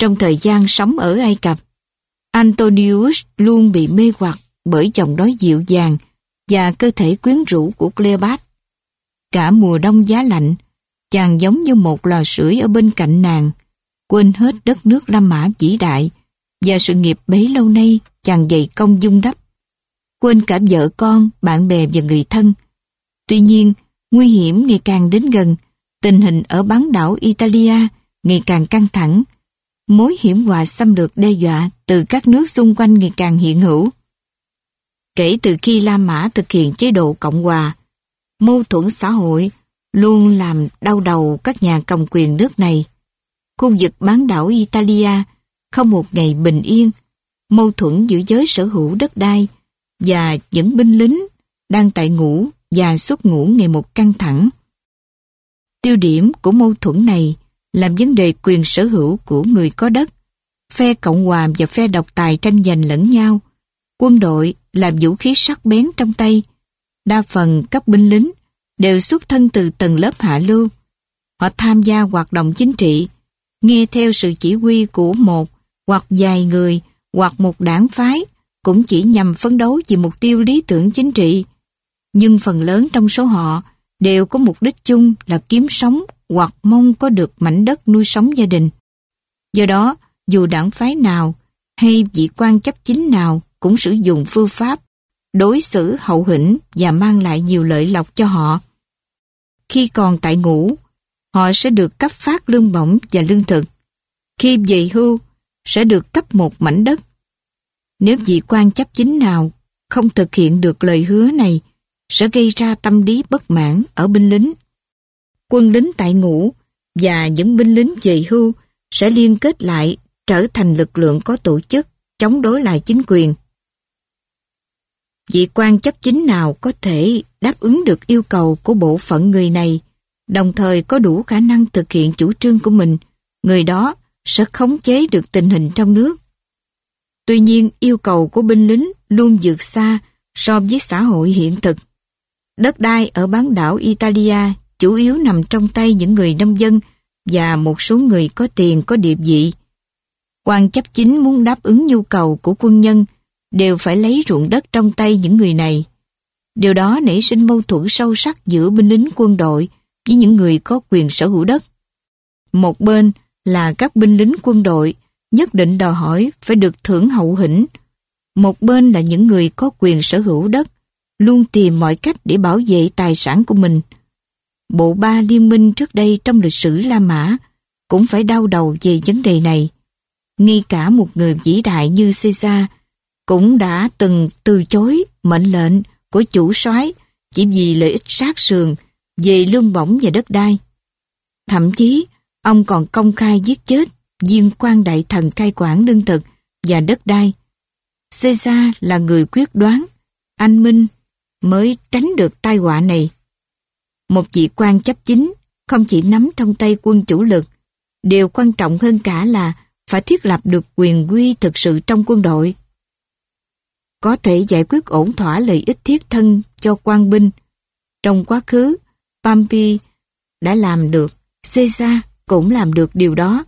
Trong thời gian sống ở Ai Cập, Antonius luôn bị mê hoặc bởi chồng nói dịu dàng và cơ thể quyến rũ của Cleopat. Cả mùa đông giá lạnh, chàng giống như một lò sưởi ở bên cạnh nàng, quên hết đất nước La Mã vĩ đại và sự nghiệp bấy lâu nay chàng dày công dung đắp. Quên cả vợ con, bạn bè và người thân. Tuy nhiên, nguy hiểm ngày càng đến gần, tình hình ở bán đảo Italia ngày càng căng thẳng, mối hiểm họa xâm lược đe dọa từ các nước xung quanh ngày càng hiện hữu. Kể từ khi La Mã thực hiện chế độ Cộng hòa, mâu thuẫn xã hội luôn làm đau đầu các nhà cầm quyền nước này. Khu vực bán đảo Italia không một ngày bình yên, mâu thuẫn giữa giới sở hữu đất đai và những binh lính đang tại ngủ và xuất ngủ ngày một căng thẳng. Tiêu điểm của mâu thuẫn này làm vấn đề quyền sở hữu của người có đất. Phe Cộng hòa và phe độc tài tranh giành lẫn nhau. Quân đội làm vũ khí sắc bén trong tay. Đa phần các binh lính đều xuất thân từ tầng lớp hạ lưu. Họ tham gia hoạt động chính trị, nghe theo sự chỉ huy của một hoặc vài người hoặc một đảng phái cũng chỉ nhằm phấn đấu vì mục tiêu lý tưởng chính trị. Nhưng phần lớn trong số họ đều có mục đích chung là kiếm sống hoặc mong có được mảnh đất nuôi sống gia đình. Do đó, dù đảng phái nào hay vị quan chấp chính nào cũng sử dụng phương pháp đối xử hậu hĩnh và mang lại nhiều lợi lộc cho họ. Khi còn tại ngũ, họ sẽ được cấp phát lương bổng và lương thực. Khi về hưu, sẽ được cấp một mảnh đất. Nếu vị quan chấp chính nào không thực hiện được lời hứa này, sẽ gây ra tâm lý bất mãn ở binh lính. Quân lính tại ngũ và những binh lính về hưu sẽ liên kết lại trở thành lực lượng có tổ chức chống đối lại chính quyền. Vị quan chấp chính nào có thể đáp ứng được yêu cầu của bộ phận người này, đồng thời có đủ khả năng thực hiện chủ trương của mình, người đó sẽ khống chế được tình hình trong nước. Tuy nhiên, yêu cầu của binh lính luôn vượt xa so với xã hội hiện thực. Đất đai ở bán đảo Italia chủ yếu nằm trong tay những người nông dân và một số người có tiền, có địa vị. Quan chấp chính muốn đáp ứng nhu cầu của quân nhân đều phải lấy ruộng đất trong tay những người này. Điều đó nảy sinh mâu thuẫn sâu sắc giữa binh lính quân đội với những người có quyền sở hữu đất. Một bên là các binh lính quân đội nhất định đòi hỏi phải được thưởng hậu hĩnh. Một bên là những người có quyền sở hữu đất, luôn tìm mọi cách để bảo vệ tài sản của mình. Bộ ba liên minh trước đây trong lịch sử La Mã cũng phải đau đầu về vấn đề này. Ngay cả một người vĩ đại như Caesar cũng đã từng từ chối mệnh lệnh của chủ soái chỉ vì lợi ích sát sườn về lương bổng và đất đai. Thậm chí, ông còn công khai giết chết viên quan đại thần cai quản lương thực và đất đai. Caesar là người quyết đoán, anh minh mới tránh được tai họa này. Một vị quan chấp chính không chỉ nắm trong tay quân chủ lực, điều quan trọng hơn cả là phải thiết lập được quyền quy thực sự trong quân đội. Có thể giải quyết ổn thỏa lợi ích thiết thân cho quan binh. Trong quá khứ, Pompey đã làm được, Caesar cũng làm được điều đó.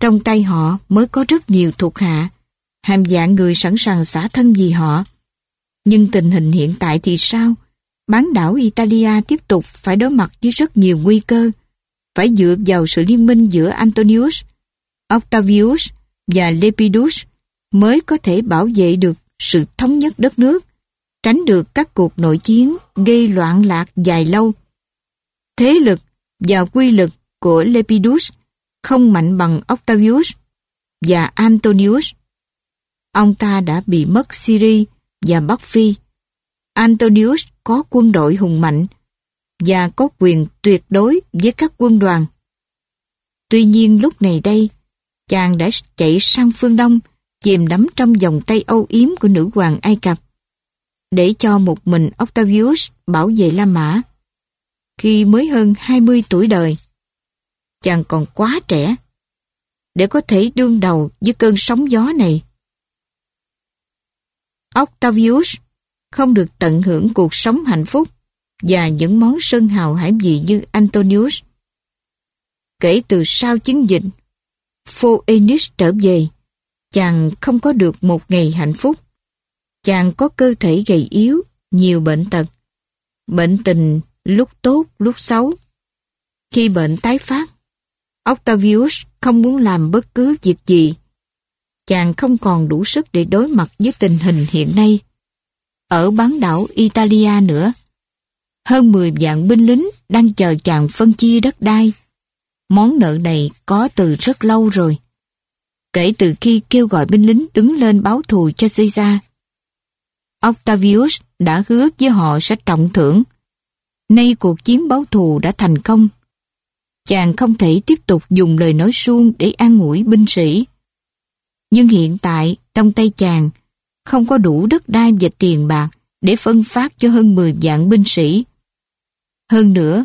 Trong tay họ mới có rất nhiều thuộc hạ, hàm dạng người sẵn sàng xả thân vì họ. Nhưng tình hình hiện tại thì sao? Bán đảo Italia tiếp tục phải đối mặt với rất nhiều nguy cơ, phải dựa vào sự liên minh giữa Antonius, Octavius và Lepidus mới có thể bảo vệ được sự thống nhất đất nước, tránh được các cuộc nội chiến gây loạn lạc dài lâu. Thế lực và quy lực của Lepidus không mạnh bằng Octavius và Antonius. Ông ta đã bị mất Syria và Bắc Phi. Antonius có quân đội hùng mạnh và có quyền tuyệt đối với các quân đoàn. Tuy nhiên lúc này đây, chàng đã chạy sang phương Đông, chìm đắm trong vòng tay âu yếm của nữ hoàng Ai Cập, để cho một mình Octavius bảo vệ La Mã. Khi mới hơn 20 tuổi đời, chàng còn quá trẻ để có thể đương đầu với cơn sóng gió này. Octavius không được tận hưởng cuộc sống hạnh phúc và những món sơn hào hải vị như Antonius. Kể từ sau chiến dịch, Phoenix trở về, chàng không có được một ngày hạnh phúc. Chàng có cơ thể gầy yếu, nhiều bệnh tật. Bệnh tình lúc tốt, lúc xấu. Khi bệnh tái phát, Octavius không muốn làm bất cứ việc gì. Chàng không còn đủ sức để đối mặt với tình hình hiện nay. Ở bán đảo Italia nữa, hơn 10 vạn binh lính đang chờ chàng phân chia đất đai. Món nợ này có từ rất lâu rồi. Kể từ khi kêu gọi binh lính đứng lên báo thù cho Caesar, Octavius đã hứa với họ sẽ trọng thưởng. Nay cuộc chiến báo thù đã thành công. Chàng không thể tiếp tục dùng lời nói suông để an ủi binh sĩ. Nhưng hiện tại, trong tay chàng, không có đủ đất đai và tiền bạc để phân phát cho hơn 10 vạn binh sĩ. Hơn nữa,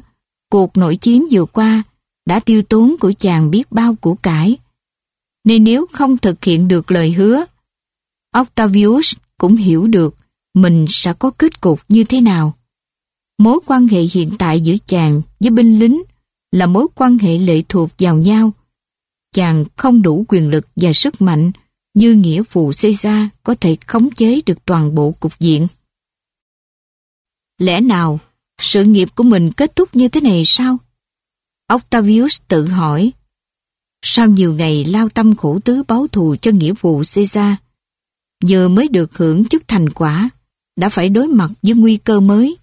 cuộc nội chiến vừa qua đã tiêu tốn của chàng biết bao của cải. Nên nếu không thực hiện được lời hứa, Octavius cũng hiểu được mình sẽ có kết cục như thế nào. Mối quan hệ hiện tại giữa chàng với binh lính là mối quan hệ lệ thuộc vào nhau. Chàng không đủ quyền lực và sức mạnh như nghĩa vụ Caesar có thể khống chế được toàn bộ cục diện. Lẽ nào sự nghiệp của mình kết thúc như thế này sao? Octavius tự hỏi. Sau nhiều ngày lao tâm khổ tứ báo thù cho nghĩa vụ Caesar, giờ mới được hưởng chút thành quả, đã phải đối mặt với nguy cơ mới.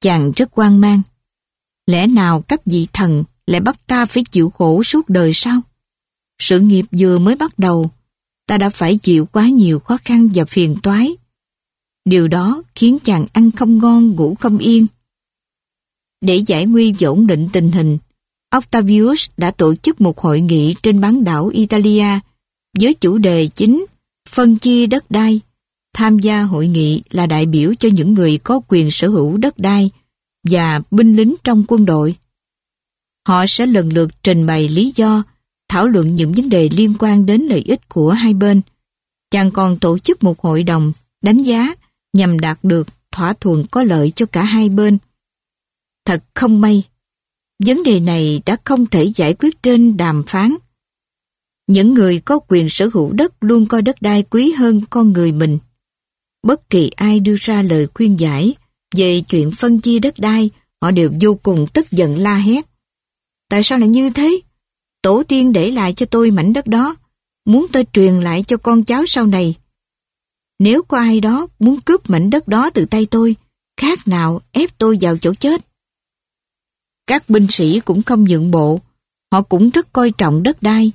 Chàng rất quan mang. Lẽ nào các vị thần lại bắt ta phải chịu khổ suốt đời sao? Sự nghiệp vừa mới bắt đầu, ta đã phải chịu quá nhiều khó khăn và phiền toái. Điều đó khiến chàng ăn không ngon, ngủ không yên. Để giải nguy và ổn định tình hình, Octavius đã tổ chức một hội nghị trên bán đảo Italia với chủ đề chính phân chia đất đai. Tham gia hội nghị là đại biểu cho những người có quyền sở hữu đất đai và binh lính trong quân đội. Họ sẽ lần lượt trình bày lý do, thảo luận những vấn đề liên quan đến lợi ích của hai bên. Chàng còn tổ chức một hội đồng đánh giá nhằm đạt được thỏa thuận có lợi cho cả hai bên. Thật không may, vấn đề này đã không thể giải quyết trên đàm phán. Những người có quyền sở hữu đất luôn coi đất đai quý hơn con người mình. Bất kỳ ai đưa ra lời khuyên giải về chuyện phân chia đất đai, họ đều vô cùng tức giận la hét. Tại sao lại như thế? Tổ tiên để lại cho tôi mảnh đất đó, muốn tôi truyền lại cho con cháu sau này. Nếu có ai đó muốn cướp mảnh đất đó từ tay tôi, khác nào ép tôi vào chỗ chết. Các binh sĩ cũng không nhượng bộ, họ cũng rất coi trọng đất đai.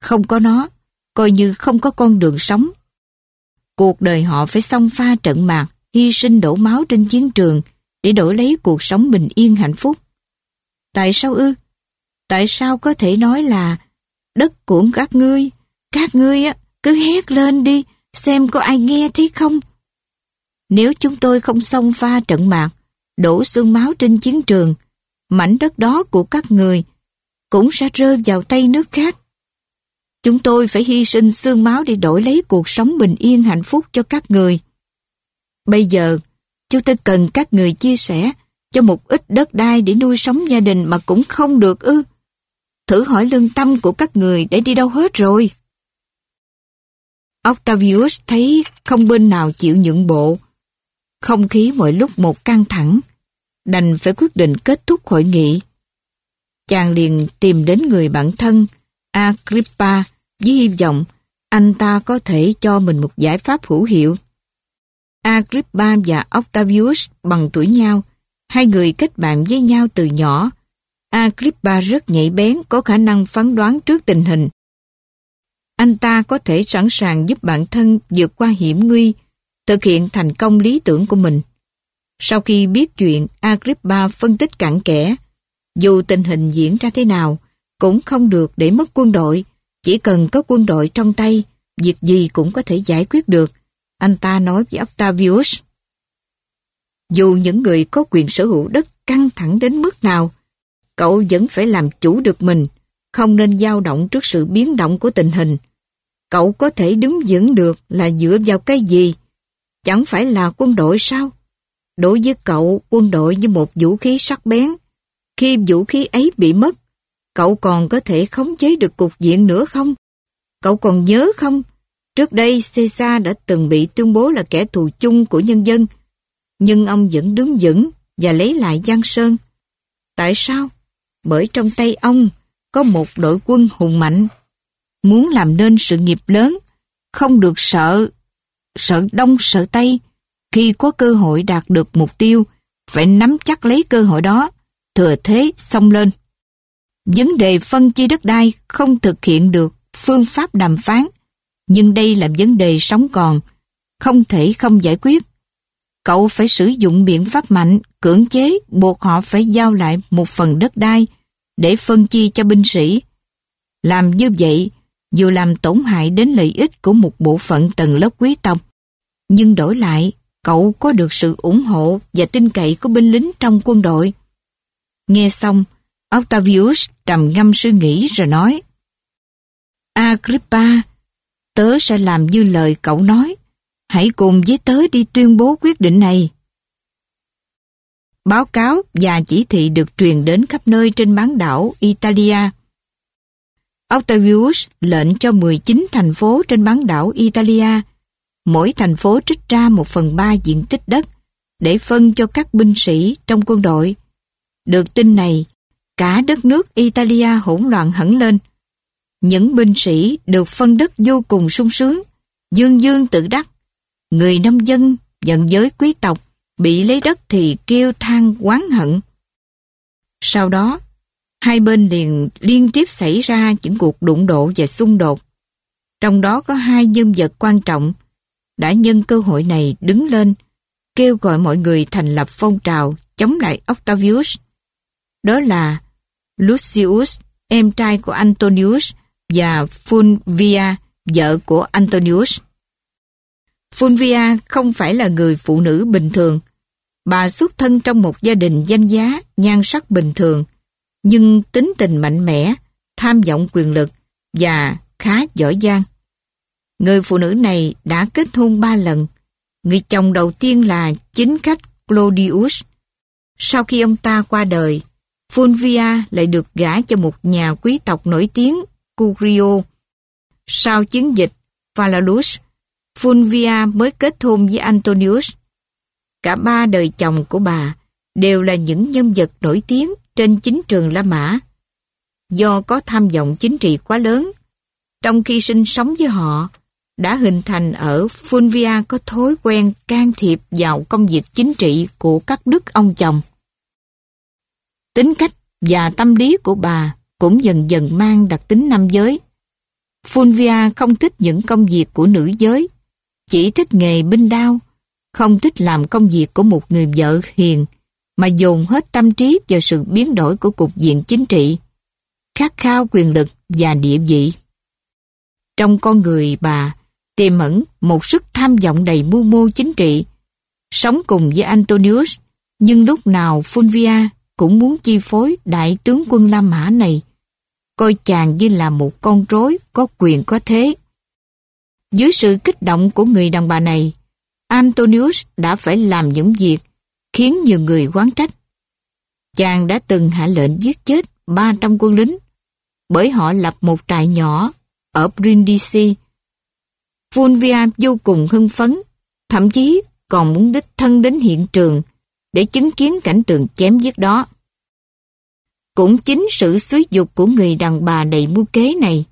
Không có nó, coi như không có con đường sống. Cuộc đời họ phải xông pha trận mạc, hy sinh đổ máu trên chiến trường để đổi lấy cuộc sống bình yên hạnh phúc. Tại sao ư? Tại sao có thể nói là đất của các ngươi, các ngươi á cứ hét lên đi, xem có ai nghe thấy không? Nếu chúng tôi không xông pha trận mạc, đổ xương máu trên chiến trường, mảnh đất đó của các người cũng sẽ rơi vào tay nước khác. Chúng tôi phải hy sinh xương máu để đổi lấy cuộc sống bình yên hạnh phúc cho các người. Bây giờ, chúng tôi cần các người chia sẻ cho một ít đất đai để nuôi sống gia đình mà cũng không được ư. Thử hỏi lương tâm của các người để đi đâu hết rồi. Octavius thấy không bên nào chịu nhượng bộ. Không khí mọi lúc một căng thẳng, đành phải quyết định kết thúc hội nghị. Chàng liền tìm đến người bạn thân, Agrippa, với hy vọng anh ta có thể cho mình một giải pháp hữu hiệu. Agrippa và Octavius bằng tuổi nhau, hai người kết bạn với nhau từ nhỏ. Agrippa rất nhạy bén, có khả năng phán đoán trước tình hình. Anh ta có thể sẵn sàng giúp bản thân vượt qua hiểm nguy, thực hiện thành công lý tưởng của mình. Sau khi biết chuyện, Agrippa phân tích cặn kẽ. Dù tình hình diễn ra thế nào, cũng không được để mất quân đội. Chỉ cần có quân đội trong tay, việc gì cũng có thể giải quyết được. Anh ta nói với Octavius. Dù những người có quyền sở hữu đất căng thẳng đến mức nào, cậu vẫn phải làm chủ được mình, không nên dao động trước sự biến động của tình hình. Cậu có thể đứng vững được là dựa vào cái gì? Chẳng phải là quân đội sao? Đối với cậu, quân đội như một vũ khí sắc bén. Khi vũ khí ấy bị mất, Cậu còn có thể khống chế được cục diện nữa không? Cậu còn nhớ không? Trước đây Caesar đã từng bị tuyên bố là kẻ thù chung của nhân dân, nhưng ông vẫn đứng vững và lấy lại Giang Sơn. Tại sao? Bởi trong tay ông có một đội quân hùng mạnh. Muốn làm nên sự nghiệp lớn, không được sợ, sợ đông sợ tây. Khi có cơ hội đạt được mục tiêu, phải nắm chắc lấy cơ hội đó, thừa thế xông lên. Vấn đề phân chia đất đai không thực hiện được phương pháp đàm phán, nhưng đây là vấn đề sống còn, không thể không giải quyết. Cậu phải sử dụng biện pháp mạnh, cưỡng chế, buộc họ phải giao lại một phần đất đai để phân chia cho binh sĩ. Làm như vậy, dù làm tổn hại đến lợi ích của một bộ phận tầng lớp quý tộc, nhưng đổi lại, cậu có được sự ủng hộ và tin cậy của binh lính trong quân đội. Nghe xong, Octavius trầm ngâm suy nghĩ rồi nói Agrippa, tớ sẽ làm như lời cậu nói. Hãy cùng với tớ đi tuyên bố quyết định này. Báo cáo và chỉ thị được truyền đến khắp nơi trên bán đảo Italia. Octavius lệnh cho 19 thành phố trên bán đảo Italia, mỗi thành phố trích ra một phần ba diện tích đất để phân cho các binh sĩ trong quân đội. Được tin này, cả đất nước Italia hỗn loạn hẳn lên. Những binh sĩ được phân đất vô cùng sung sướng, dương dương tự đắc. Người nông dân, dân giới quý tộc, bị lấy đất thì kêu than oán hận. Sau đó, hai bên liền liên tiếp xảy ra những cuộc đụng độ và xung đột. Trong đó có hai nhân vật quan trọng đã nhân cơ hội này đứng lên kêu gọi mọi người thành lập phong trào chống lại Octavius. Đó là Lucius, em trai của Antonius và Fulvia, vợ của Antonius. Fulvia không phải là người phụ nữ bình thường. Bà xuất thân trong một gia đình danh giá, nhan sắc bình thường, nhưng tính tình mạnh mẽ, tham vọng quyền lực và khá giỏi giang. Người phụ nữ này đã kết hôn ba lần. Người chồng đầu tiên là chính khách Claudius. Sau khi ông ta qua đời, Fulvia lại được gả cho một nhà quý tộc nổi tiếng Curio. Sau chiến dịch Valalus, Fulvia mới kết hôn với Antonius. Cả ba đời chồng của bà đều là những nhân vật nổi tiếng trên chính trường La Mã. Do có tham vọng chính trị quá lớn, trong khi sinh sống với họ, đã hình thành ở Fulvia có thói quen can thiệp vào công việc chính trị của các đức ông chồng. Tính cách và tâm lý của bà cũng dần dần mang đặc tính nam giới. Fulvia không thích những công việc của nữ giới, chỉ thích nghề binh đao, không thích làm công việc của một người vợ hiền, mà dồn hết tâm trí vào sự biến đổi của cục diện chính trị, khát khao quyền lực và địa vị. Trong con người bà, tiềm ẩn một sức tham vọng đầy mưu mô chính trị, sống cùng với Antonius, nhưng lúc nào Fulvia cũng muốn chi phối đại tướng quân La Mã này, coi chàng như là một con rối có quyền có thế. Dưới sự kích động của người đàn bà này, Antonius đã phải làm những việc khiến nhiều người quán trách. Chàng đã từng hạ lệnh giết chết 300 quân lính bởi họ lập một trại nhỏ ở Brindisi. Fulvia vô cùng hưng phấn, thậm chí còn muốn đích thân đến hiện trường để chứng kiến cảnh tượng chém giết đó. Cũng chính sự xúi dục của người đàn bà đầy mưu kế này,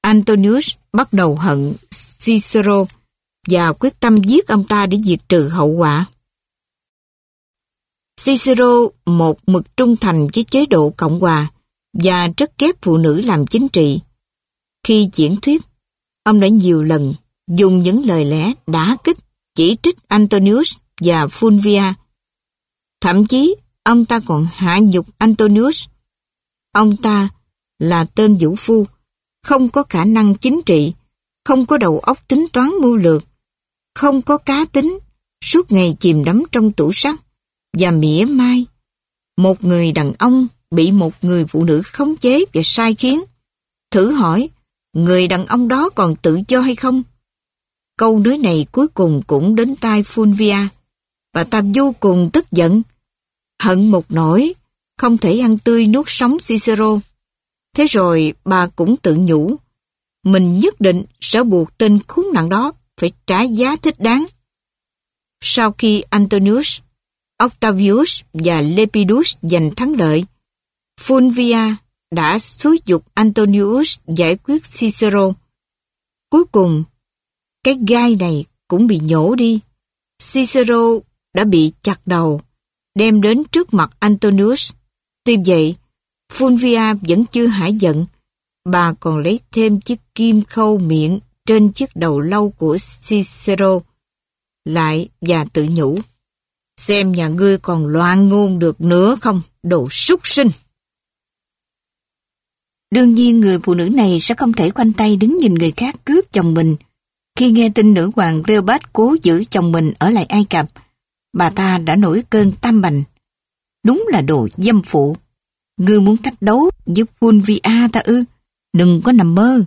Antonius bắt đầu hận Cicero và quyết tâm giết ông ta để diệt trừ hậu quả. Cicero một mực trung thành với chế độ Cộng hòa và rất ghét phụ nữ làm chính trị. Khi diễn thuyết, ông đã nhiều lần dùng những lời lẽ đá kích chỉ trích Antonius và Fulvia Thậm chí, ông ta còn hạ nhục Antonius. Ông ta là tên vũ phu, không có khả năng chính trị, không có đầu óc tính toán mưu lược, không có cá tính, suốt ngày chìm đắm trong tủ sắt và mỉa mai. Một người đàn ông bị một người phụ nữ khống chế và sai khiến. Thử hỏi, người đàn ông đó còn tự do hay không? Câu nói này cuối cùng cũng đến tai Fulvia và ta vô cùng tức giận. Hận một nỗi, không thể ăn tươi nuốt sống Cicero. Thế rồi bà cũng tự nhủ, mình nhất định sẽ buộc tên khốn nạn đó phải trả giá thích đáng. Sau khi Antonius, Octavius và Lepidus giành thắng lợi, Fulvia đã xúi dục Antonius giải quyết Cicero. Cuối cùng, cái gai này cũng bị nhổ đi. Cicero đã bị chặt đầu, đem đến trước mặt Antonius. Tuy vậy, Fulvia vẫn chưa hải giận. Bà còn lấy thêm chiếc kim khâu miệng trên chiếc đầu lâu của Cicero lại và tự nhủ. Xem nhà ngươi còn loạn ngôn được nữa không, đồ súc sinh. Đương nhiên người phụ nữ này sẽ không thể khoanh tay đứng nhìn người khác cướp chồng mình. Khi nghe tin nữ hoàng Reobat cố giữ chồng mình ở lại Ai Cập, bà ta đã nổi cơn tam bành. Đúng là đồ dâm phụ. Ngươi muốn thách đấu với Fulvia ta ư? Đừng có nằm mơ.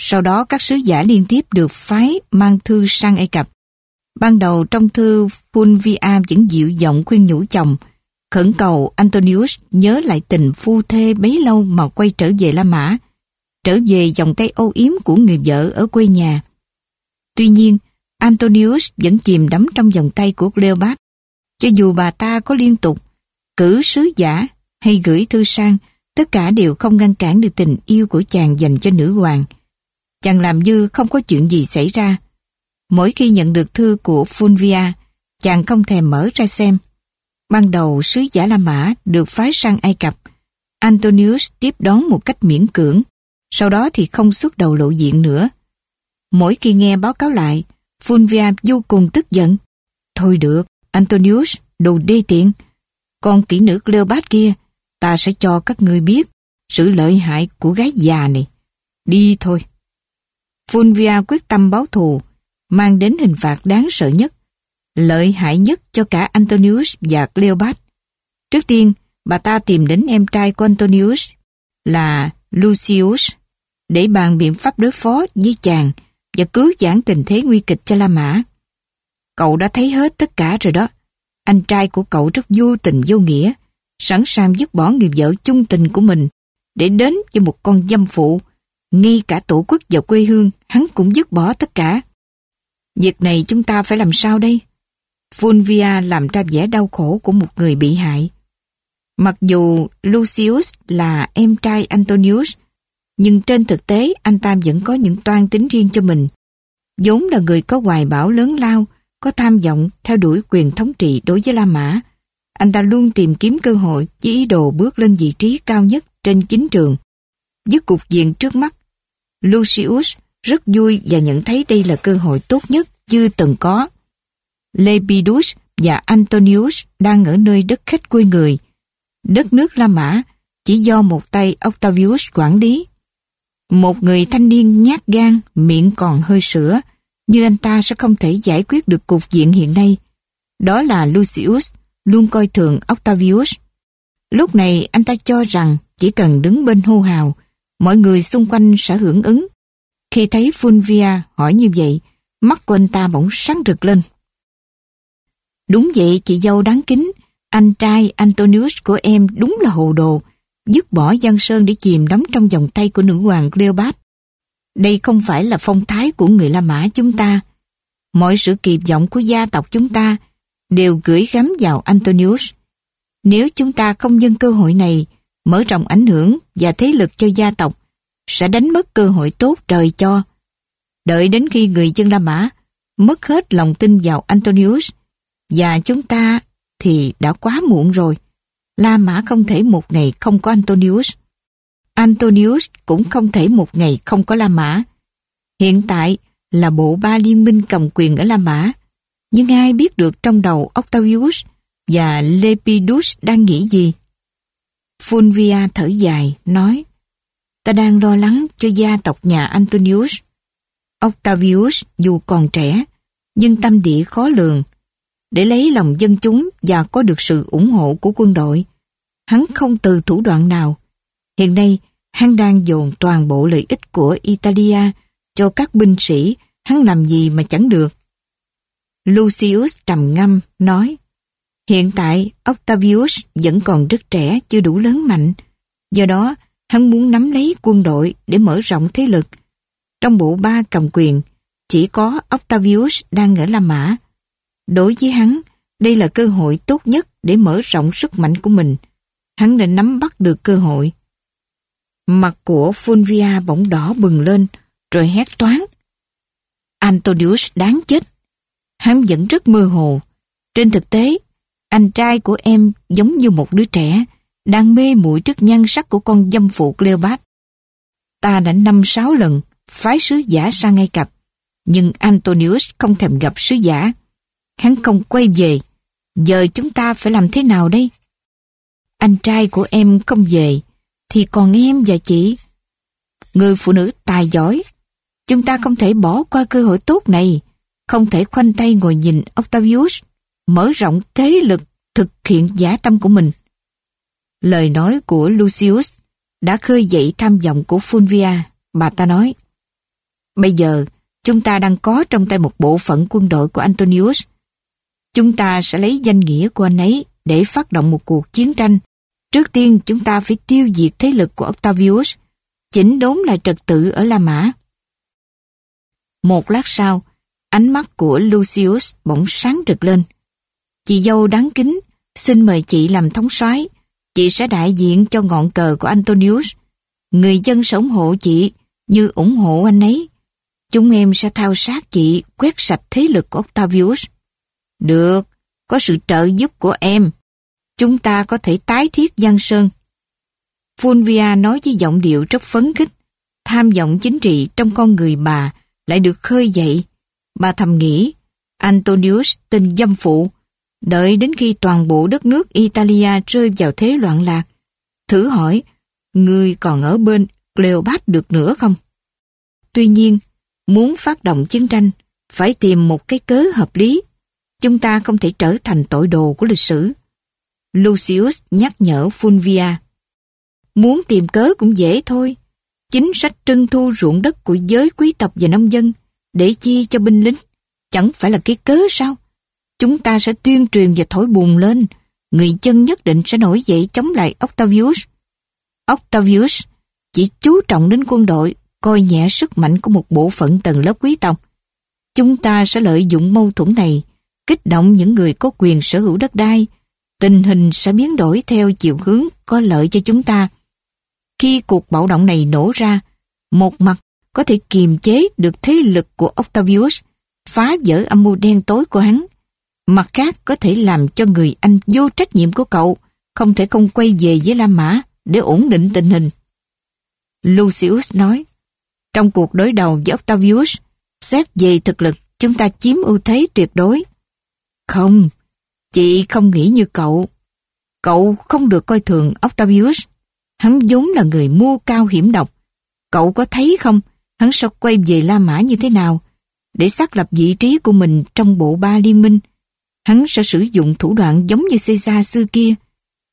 Sau đó các sứ giả liên tiếp được phái mang thư sang Ai Cập. Ban đầu trong thư Fulvia vẫn dịu giọng khuyên nhủ chồng, khẩn cầu Antonius nhớ lại tình phu thê bấy lâu mà quay trở về La Mã, trở về dòng tay âu yếm của người vợ ở quê nhà. Tuy nhiên, Antonius vẫn chìm đắm trong vòng tay của Cleopat. Cho dù bà ta có liên tục cử sứ giả hay gửi thư sang, tất cả đều không ngăn cản được tình yêu của chàng dành cho nữ hoàng. Chàng làm như không có chuyện gì xảy ra. Mỗi khi nhận được thư của Fulvia, chàng không thèm mở ra xem. Ban đầu sứ giả La Mã được phái sang Ai Cập. Antonius tiếp đón một cách miễn cưỡng, sau đó thì không xuất đầu lộ diện nữa. Mỗi khi nghe báo cáo lại, Fulvia vô cùng tức giận. Thôi được, Antonius, đồ đê tiện. Con kỹ nữ Cleopat kia, ta sẽ cho các ngươi biết sự lợi hại của gái già này. Đi thôi. Fulvia quyết tâm báo thù, mang đến hình phạt đáng sợ nhất, lợi hại nhất cho cả Antonius và Cleopat. Trước tiên, bà ta tìm đến em trai của Antonius là Lucius để bàn biện pháp đối phó với chàng và cứu giãn tình thế nguy kịch cho La Mã. Cậu đã thấy hết tất cả rồi đó. Anh trai của cậu rất vô tình vô nghĩa, sẵn sàng dứt bỏ người vợ chung tình của mình để đến với một con dâm phụ. Ngay cả tổ quốc và quê hương, hắn cũng dứt bỏ tất cả. Việc này chúng ta phải làm sao đây? Fulvia làm ra vẻ đau khổ của một người bị hại. Mặc dù Lucius là em trai Antonius, nhưng trên thực tế anh ta vẫn có những toan tính riêng cho mình. vốn là người có hoài bão lớn lao, có tham vọng theo đuổi quyền thống trị đối với La Mã. Anh ta luôn tìm kiếm cơ hội với ý đồ bước lên vị trí cao nhất trên chính trường. Với cục diện trước mắt, Lucius rất vui và nhận thấy đây là cơ hội tốt nhất chưa từng có. Lepidus và Antonius đang ở nơi đất khách quê người. Đất nước La Mã chỉ do một tay Octavius quản lý. Một người thanh niên nhát gan, miệng còn hơi sữa, như anh ta sẽ không thể giải quyết được cục diện hiện nay. Đó là Lucius, luôn coi thường Octavius. Lúc này anh ta cho rằng chỉ cần đứng bên hô hào, mọi người xung quanh sẽ hưởng ứng. Khi thấy Fulvia hỏi như vậy, mắt của anh ta bỗng sáng rực lên. Đúng vậy chị dâu đáng kính, anh trai Antonius của em đúng là hồ đồ, dứt bỏ Giang Sơn để chìm đắm trong vòng tay của nữ hoàng Cleopat. Đây không phải là phong thái của người La Mã chúng ta. Mọi sự kỳ vọng của gia tộc chúng ta đều gửi gắm vào Antonius. Nếu chúng ta không nhân cơ hội này, mở rộng ảnh hưởng và thế lực cho gia tộc, sẽ đánh mất cơ hội tốt trời cho. Đợi đến khi người dân La Mã mất hết lòng tin vào Antonius, và chúng ta thì đã quá muộn rồi. La Mã không thể một ngày không có Antonius. Antonius cũng không thể một ngày không có La Mã. Hiện tại là bộ ba liên minh cầm quyền ở La Mã. Nhưng ai biết được trong đầu Octavius và Lepidus đang nghĩ gì? Fulvia thở dài, nói Ta đang lo lắng cho gia tộc nhà Antonius. Octavius dù còn trẻ, nhưng tâm địa khó lường. Để lấy lòng dân chúng và có được sự ủng hộ của quân đội, hắn không từ thủ đoạn nào. Hiện nay, hắn đang dồn toàn bộ lợi ích của Italia cho các binh sĩ, hắn làm gì mà chẳng được. Lucius trầm ngâm, nói, hiện tại Octavius vẫn còn rất trẻ, chưa đủ lớn mạnh. Do đó, Hắn muốn nắm lấy quân đội để mở rộng thế lực. Trong bộ ba cầm quyền, chỉ có Octavius đang ở La Mã. Đối với hắn, đây là cơ hội tốt nhất để mở rộng sức mạnh của mình. Hắn đã nắm bắt được cơ hội. Mặt của Fulvia bỗng đỏ bừng lên, rồi hét toán. Antonius đáng chết. Hắn vẫn rất mơ hồ. Trên thực tế, anh trai của em giống như một đứa trẻ, đang mê muội trước nhan sắc của con dâm phụ Cleopat. Ta đã năm sáu lần phái sứ giả sang Ai Cập, nhưng Antonius không thèm gặp sứ giả. Hắn không quay về. Giờ chúng ta phải làm thế nào đây? Anh trai của em không về, thì còn em và chị. Người phụ nữ tài giỏi. Chúng ta không thể bỏ qua cơ hội tốt này. Không thể khoanh tay ngồi nhìn Octavius mở rộng thế lực thực hiện giả tâm của mình. Lời nói của Lucius đã khơi dậy tham vọng của Fulvia. Bà ta nói, Bây giờ, chúng ta đang có trong tay một bộ phận quân đội của Antonius. Chúng ta sẽ lấy danh nghĩa của anh ấy để phát động một cuộc chiến tranh. Trước tiên, chúng ta phải tiêu diệt thế lực của Octavius, chỉnh đốn lại trật tự ở La Mã. Một lát sau, ánh mắt của Lucius bỗng sáng rực lên. Chị dâu đáng kính, xin mời chị làm thống soái chị sẽ đại diện cho ngọn cờ của Antonius. Người dân sống hộ chị như ủng hộ anh ấy. Chúng em sẽ thao sát chị quét sạch thế lực của Octavius. Được, có sự trợ giúp của em. Chúng ta có thể tái thiết Giang Sơn. Fulvia nói với giọng điệu rất phấn khích. Tham vọng chính trị trong con người bà lại được khơi dậy. Bà thầm nghĩ, Antonius tên dâm phụ Đợi đến khi toàn bộ đất nước Italia rơi vào thế loạn lạc, thử hỏi, người còn ở bên Cleopat được nữa không? Tuy nhiên, muốn phát động chiến tranh, phải tìm một cái cớ hợp lý. Chúng ta không thể trở thành tội đồ của lịch sử. Lucius nhắc nhở Fulvia. Muốn tìm cớ cũng dễ thôi. Chính sách trưng thu ruộng đất của giới quý tộc và nông dân để chi cho binh lính chẳng phải là cái cớ sao? Chúng ta sẽ tuyên truyền và thổi bùng lên. Người dân nhất định sẽ nổi dậy chống lại Octavius. Octavius chỉ chú trọng đến quân đội, coi nhẹ sức mạnh của một bộ phận tầng lớp quý tộc. Chúng ta sẽ lợi dụng mâu thuẫn này, kích động những người có quyền sở hữu đất đai. Tình hình sẽ biến đổi theo chiều hướng có lợi cho chúng ta. Khi cuộc bạo động này nổ ra, một mặt có thể kiềm chế được thế lực của Octavius, phá vỡ âm mưu đen tối của hắn, Mặt khác có thể làm cho người anh vô trách nhiệm của cậu không thể không quay về với La Mã để ổn định tình hình. Lucius nói, trong cuộc đối đầu với Octavius, xét về thực lực chúng ta chiếm ưu thế tuyệt đối. Không, chị không nghĩ như cậu. Cậu không được coi thường Octavius. Hắn vốn là người mua cao hiểm độc. Cậu có thấy không, hắn sẽ quay về La Mã như thế nào để xác lập vị trí của mình trong bộ ba liên minh hắn sẽ sử dụng thủ đoạn giống như Caesar xưa kia,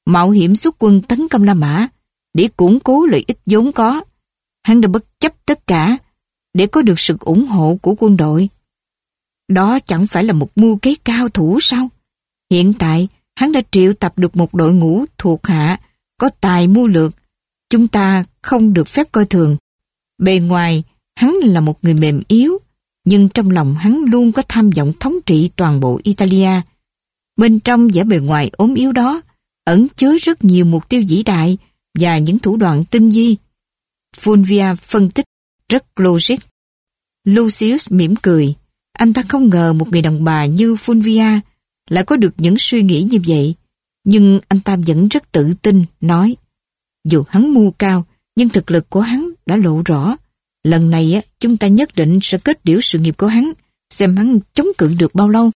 mạo hiểm xuất quân tấn công La Mã để củng cố lợi ích vốn có. Hắn đã bất chấp tất cả để có được sự ủng hộ của quân đội. Đó chẳng phải là một mưu kế cao thủ sao? Hiện tại, hắn đã triệu tập được một đội ngũ thuộc hạ, có tài mưu lược. Chúng ta không được phép coi thường. Bề ngoài, hắn là một người mềm yếu, nhưng trong lòng hắn luôn có tham vọng thống trị toàn bộ Italia. Bên trong vẻ bề ngoài ốm yếu đó, ẩn chứa rất nhiều mục tiêu vĩ đại và những thủ đoạn tinh vi. Fulvia phân tích rất logic. Lucius mỉm cười. Anh ta không ngờ một người đàn bà như Fulvia lại có được những suy nghĩ như vậy. Nhưng anh ta vẫn rất tự tin, nói Dù hắn mua cao, nhưng thực lực của hắn đã lộ rõ. Lần này á, chúng ta nhất định sẽ kết điểu sự nghiệp của hắn, xem hắn chống cự được bao lâu.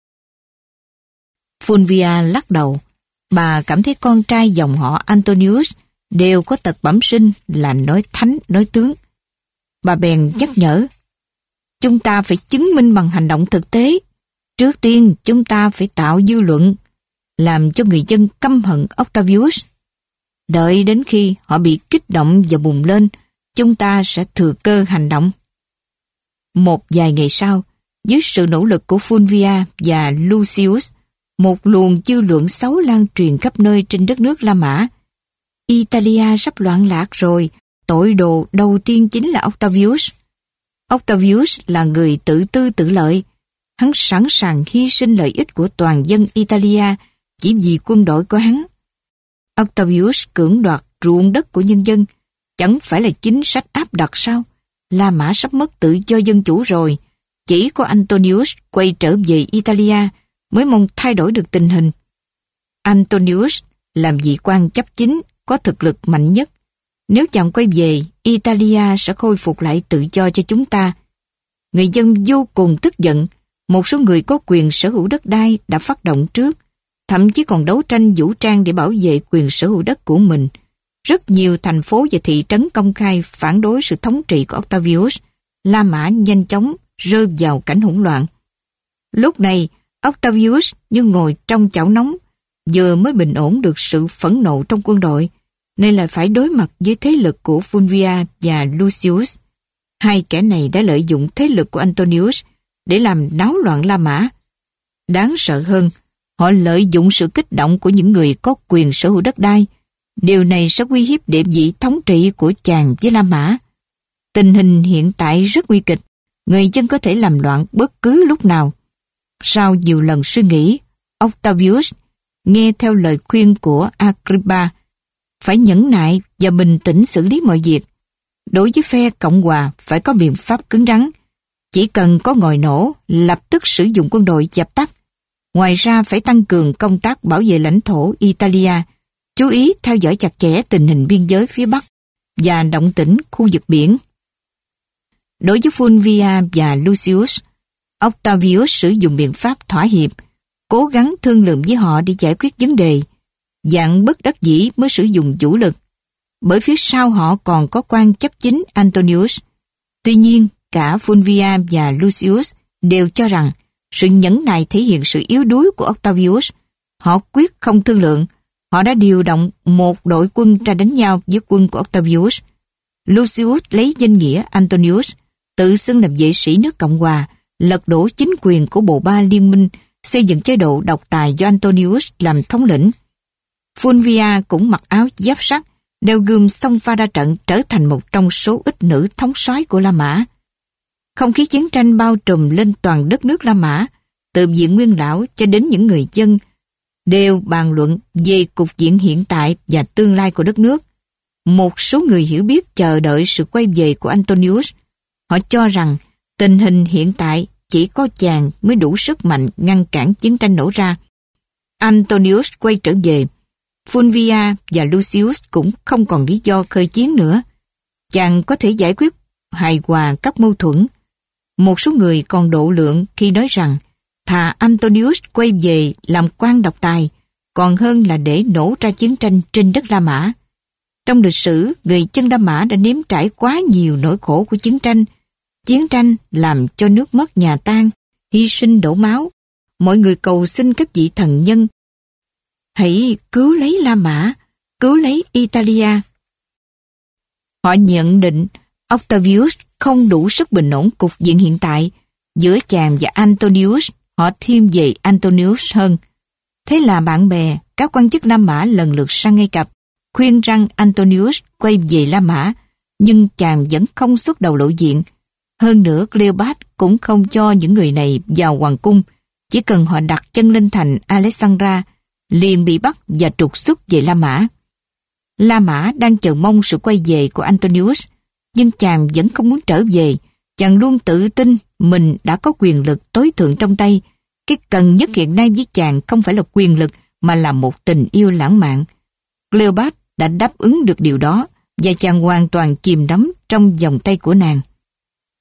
Fulvia lắc đầu. Bà cảm thấy con trai dòng họ Antonius đều có tật bẩm sinh là nói thánh, nói tướng. Bà bèn nhắc nhở. Chúng ta phải chứng minh bằng hành động thực tế. Trước tiên chúng ta phải tạo dư luận, làm cho người dân căm hận Octavius. Đợi đến khi họ bị kích động và bùng lên, chúng ta sẽ thừa cơ hành động. Một vài ngày sau, dưới sự nỗ lực của Fulvia và Lucius, một luồng dư luận xấu lan truyền khắp nơi trên đất nước La Mã. Italia sắp loạn lạc rồi, tội đồ đầu tiên chính là Octavius. Octavius là người tự tư tự lợi. Hắn sẵn sàng hy sinh lợi ích của toàn dân Italia chỉ vì quân đội của hắn. Octavius cưỡng đoạt ruộng đất của nhân dân chẳng phải là chính sách áp đặt sao? La Mã sắp mất tự do dân chủ rồi. Chỉ có Antonius quay trở về Italia mới mong thay đổi được tình hình. Antonius làm vị quan chấp chính có thực lực mạnh nhất. Nếu chàng quay về, Italia sẽ khôi phục lại tự do cho chúng ta. Người dân vô cùng tức giận. Một số người có quyền sở hữu đất đai đã phát động trước, thậm chí còn đấu tranh vũ trang để bảo vệ quyền sở hữu đất của mình. Rất nhiều thành phố và thị trấn công khai phản đối sự thống trị của Octavius. La Mã nhanh chóng rơi vào cảnh hỗn loạn. Lúc này, Octavius như ngồi trong chảo nóng, vừa mới bình ổn được sự phẫn nộ trong quân đội, nên là phải đối mặt với thế lực của Fulvia và Lucius. Hai kẻ này đã lợi dụng thế lực của Antonius để làm náo loạn La Mã. Đáng sợ hơn, họ lợi dụng sự kích động của những người có quyền sở hữu đất đai. Điều này sẽ uy hiếp địa vị thống trị của chàng với La Mã. Tình hình hiện tại rất nguy kịch, người dân có thể làm loạn bất cứ lúc nào. Sau nhiều lần suy nghĩ, Octavius nghe theo lời khuyên của Agrippa phải nhẫn nại và bình tĩnh xử lý mọi việc. Đối với phe Cộng hòa phải có biện pháp cứng rắn. Chỉ cần có ngòi nổ, lập tức sử dụng quân đội dập tắt. Ngoài ra phải tăng cường công tác bảo vệ lãnh thổ Italia, chú ý theo dõi chặt chẽ tình hình biên giới phía Bắc và động tĩnh khu vực biển. Đối với Fulvia và Lucius, Octavius sử dụng biện pháp thỏa hiệp, cố gắng thương lượng với họ để giải quyết vấn đề, dạng bất đắc dĩ mới sử dụng vũ lực. Bởi phía sau họ còn có quan chấp chính Antonius. Tuy nhiên, cả Fulvia và Lucius đều cho rằng sự nhẫn nại thể hiện sự yếu đuối của Octavius. Họ quyết không thương lượng. Họ đã điều động một đội quân ra đánh nhau với quân của Octavius. Lucius lấy danh nghĩa Antonius, tự xưng làm vệ sĩ nước Cộng Hòa, lật đổ chính quyền của bộ ba liên minh, xây dựng chế độ độc tài do Antonius làm thống lĩnh. Fulvia cũng mặc áo giáp sắt, đeo gươm xông pha ra trận trở thành một trong số ít nữ thống soái của La Mã. Không khí chiến tranh bao trùm lên toàn đất nước La Mã, từ diện nguyên lão cho đến những người dân, đều bàn luận về cục diện hiện tại và tương lai của đất nước. Một số người hiểu biết chờ đợi sự quay về của Antonius. Họ cho rằng tình hình hiện tại chỉ có chàng mới đủ sức mạnh ngăn cản chiến tranh nổ ra. Antonius quay trở về, Fulvia và Lucius cũng không còn lý do khơi chiến nữa. Chàng có thể giải quyết hài hòa các mâu thuẫn. Một số người còn độ lượng khi nói rằng thà Antonius quay về làm quan độc tài còn hơn là để nổ ra chiến tranh trên đất La Mã. Trong lịch sử, người chân La Mã đã nếm trải quá nhiều nỗi khổ của chiến tranh. Chiến tranh làm cho nước mất nhà tan, hy sinh đổ máu. Mọi người cầu xin các vị thần nhân hãy cứu lấy La Mã, cứu lấy Italia. Họ nhận định Octavius không đủ sức bình ổn cục diện hiện tại giữa chàng và Antonius, họ thêm về Antonius hơn. Thế là bạn bè, các quan chức La Mã lần lượt sang Ai Cập, khuyên rằng Antonius quay về La Mã, nhưng chàng vẫn không xuất đầu lộ diện. Hơn nữa, Cleopat cũng không cho những người này vào hoàng cung, chỉ cần họ đặt chân lên thành Alexandra, liền bị bắt và trục xuất về La Mã. La Mã đang chờ mong sự quay về của Antonius, nhưng chàng vẫn không muốn trở về. Chàng luôn tự tin mình đã có quyền lực tối thượng trong tay. Cái cần nhất hiện nay với chàng không phải là quyền lực mà là một tình yêu lãng mạn. Cleopat đã đáp ứng được điều đó và chàng hoàn toàn chìm đắm trong vòng tay của nàng.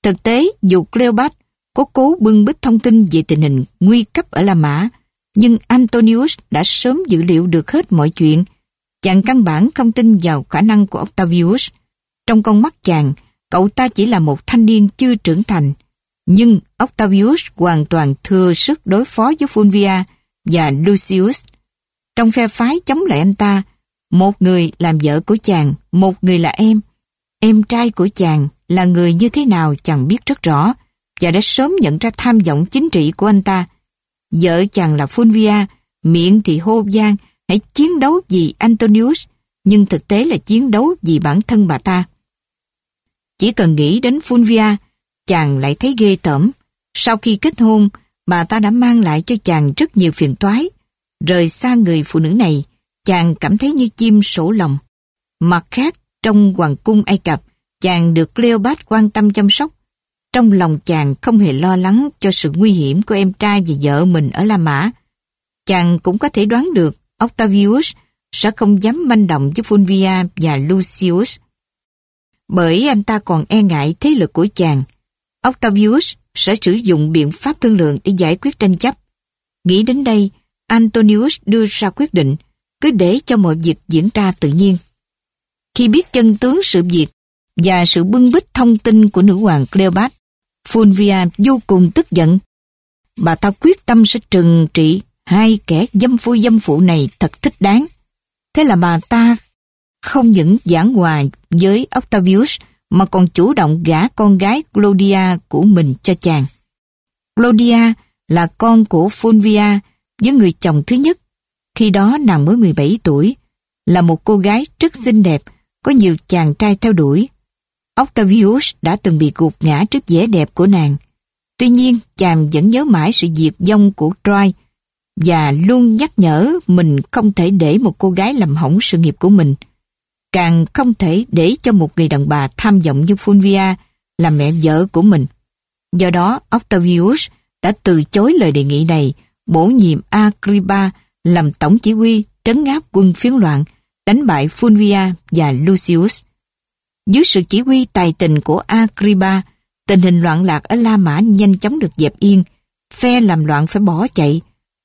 Thực tế, dù Cleopat có cố bưng bít thông tin về tình hình nguy cấp ở La Mã, nhưng Antonius đã sớm dự liệu được hết mọi chuyện. Chàng căn bản không tin vào khả năng của Octavius. Trong con mắt chàng, cậu ta chỉ là một thanh niên chưa trưởng thành. Nhưng Octavius hoàn toàn thừa sức đối phó với Fulvia và Lucius. Trong phe phái chống lại anh ta, một người làm vợ của chàng, một người là em. Em trai của chàng là người như thế nào chàng biết rất rõ và đã sớm nhận ra tham vọng chính trị của anh ta Vợ chàng là Fulvia, miệng thì hô vang, hãy chiến đấu vì Antonius, nhưng thực tế là chiến đấu vì bản thân bà ta. Chỉ cần nghĩ đến Fulvia, chàng lại thấy ghê tởm. Sau khi kết hôn, bà ta đã mang lại cho chàng rất nhiều phiền toái. Rời xa người phụ nữ này, chàng cảm thấy như chim sổ lòng. Mặt khác, trong hoàng cung Ai Cập, chàng được Cleopat quan tâm chăm sóc. Trong lòng chàng không hề lo lắng cho sự nguy hiểm của em trai và vợ mình ở La Mã. Chàng cũng có thể đoán được Octavius sẽ không dám manh động với Fulvia và Lucius. Bởi anh ta còn e ngại thế lực của chàng. Octavius sẽ sử dụng biện pháp thương lượng để giải quyết tranh chấp. Nghĩ đến đây, Antonius đưa ra quyết định cứ để cho mọi việc diễn ra tự nhiên. Khi biết chân tướng sự việc và sự bưng bít thông tin của nữ hoàng Cleopat, Fulvia vô cùng tức giận. Bà ta quyết tâm sẽ trừng trị hai kẻ dâm phu dâm phụ này thật thích đáng. Thế là bà ta không những giảng hòa với Octavius mà còn chủ động gả con gái Claudia của mình cho chàng. Claudia là con của Fulvia với người chồng thứ nhất. Khi đó nàng mới 17 tuổi, là một cô gái rất xinh đẹp, có nhiều chàng trai theo đuổi. Octavius đã từng bị gục ngã trước vẻ đẹp của nàng. Tuy nhiên, chàng vẫn nhớ mãi sự diệt vong của Troy và luôn nhắc nhở mình không thể để một cô gái làm hỏng sự nghiệp của mình. Càng không thể để cho một người đàn bà tham vọng như Fulvia là mẹ vợ của mình. Do đó, Octavius đã từ chối lời đề nghị này, bổ nhiệm Agrippa làm tổng chỉ huy trấn áp quân phiến loạn, đánh bại Fulvia và Lucius. Dưới sự chỉ huy tài tình của Agrippa, tình hình loạn lạc ở La Mã nhanh chóng được dẹp yên, phe làm loạn phải bỏ chạy,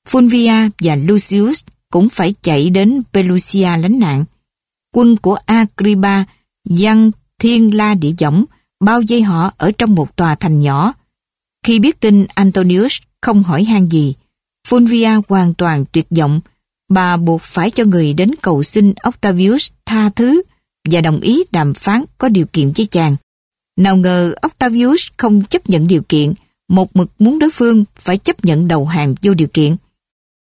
Fulvia và Lucius cũng phải chạy đến Pelusia lánh nạn. Quân của Agrippa dăng thiên la địa võng bao vây họ ở trong một tòa thành nhỏ. Khi biết tin Antonius không hỏi han gì, Fulvia hoàn toàn tuyệt vọng. Bà buộc phải cho người đến cầu xin Octavius tha thứ và đồng ý đàm phán có điều kiện với chàng. Nào ngờ Octavius không chấp nhận điều kiện, một mực muốn đối phương phải chấp nhận đầu hàng vô điều kiện.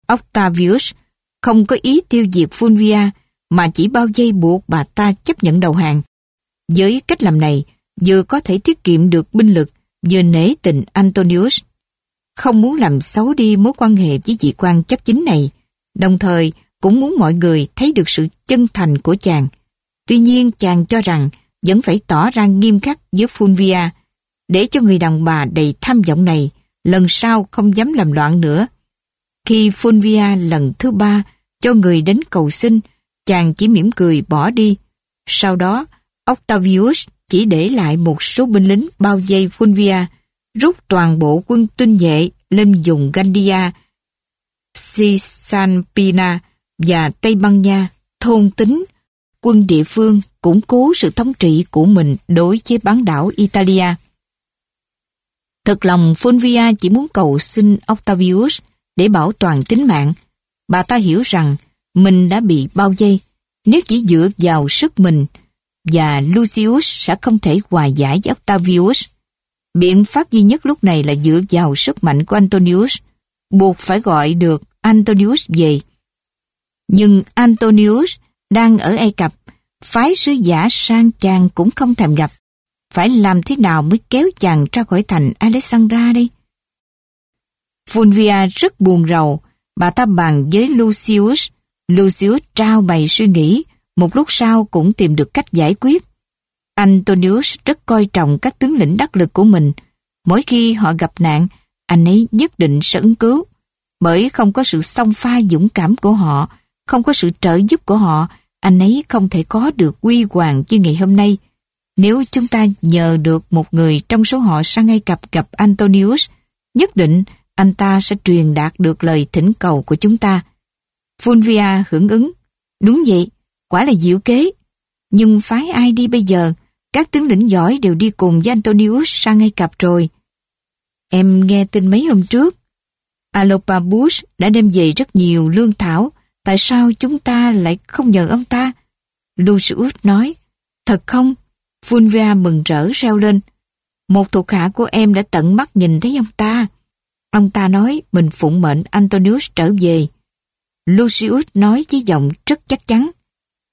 Octavius không có ý tiêu diệt Fulvia mà chỉ bao dây buộc bà ta chấp nhận đầu hàng. Với cách làm này, vừa có thể tiết kiệm được binh lực, vừa nể tình Antonius. Không muốn làm xấu đi mối quan hệ với vị quan chấp chính này, đồng thời cũng muốn mọi người thấy được sự chân thành của chàng. Tuy nhiên chàng cho rằng vẫn phải tỏ ra nghiêm khắc với Fulvia, để cho người đàn bà đầy tham vọng này lần sau không dám làm loạn nữa khi Fulvia lần thứ ba cho người đến cầu xin, chàng chỉ mỉm cười bỏ đi. Sau đó, Octavius chỉ để lại một số binh lính bao vây Fulvia, rút toàn bộ quân tinh nhuệ lên dùng Gandia, Cisampina và Tây Ban Nha, thôn tính, quân địa phương củng cố sự thống trị của mình đối với bán đảo Italia. Thật lòng Fulvia chỉ muốn cầu xin Octavius để bảo toàn tính mạng. Bà ta hiểu rằng mình đã bị bao vây. Nếu chỉ dựa vào sức mình và Lucius sẽ không thể hòa giải với Octavius. Biện pháp duy nhất lúc này là dựa vào sức mạnh của Antonius, buộc phải gọi được Antonius về. Nhưng Antonius đang ở Ai Cập, phái sứ giả sang chàng cũng không thèm gặp. Phải làm thế nào mới kéo chàng ra khỏi thành Alexandra đây? Fulvia rất buồn rầu, bà ta bàn với Lucius. Lucius trao bày suy nghĩ, một lúc sau cũng tìm được cách giải quyết. Antonius rất coi trọng các tướng lĩnh đắc lực của mình. Mỗi khi họ gặp nạn, anh ấy nhất định sẽ ứng cứu. Bởi không có sự song pha dũng cảm của họ, không có sự trợ giúp của họ, anh ấy không thể có được quy hoàng như ngày hôm nay. Nếu chúng ta nhờ được một người trong số họ sang Ai Cập gặp Antonius, nhất định anh ta sẽ truyền đạt được lời thỉnh cầu của chúng ta. Fulvia hưởng ứng. Đúng vậy, quả là diệu kế. Nhưng phái ai đi bây giờ? Các tướng lĩnh giỏi đều đi cùng với Antonius sang Ai Cập rồi. Em nghe tin mấy hôm trước, Alopabus đã đem về rất nhiều lương thảo. Tại sao chúng ta lại không nhờ ông ta? Lucius nói, thật không? Fulvia mừng rỡ reo lên. Một thuộc hạ của em đã tận mắt nhìn thấy ông ta. Ông ta nói mình phụng mệnh Antonius trở về. Lucius nói với giọng rất chắc chắn.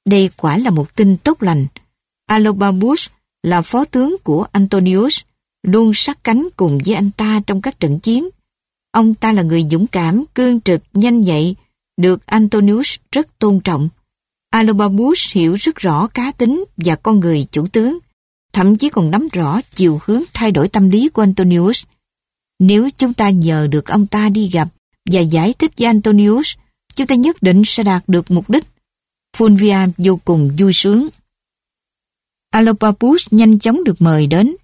Đây quả là một tin tốt lành. Alobabus là phó tướng của Antonius, luôn sát cánh cùng với anh ta trong các trận chiến. Ông ta là người dũng cảm, cương trực, nhanh nhạy, được Antonius rất tôn trọng. Alobabus hiểu rất rõ cá tính và con người chủ tướng, thậm chí còn nắm rõ chiều hướng thay đổi tâm lý của Antonius. Nếu chúng ta nhờ được ông ta đi gặp và giải thích với Antonius, chúng ta nhất định sẽ đạt được mục đích. Fulvia vô cùng vui sướng. Alopapus nhanh chóng được mời đến.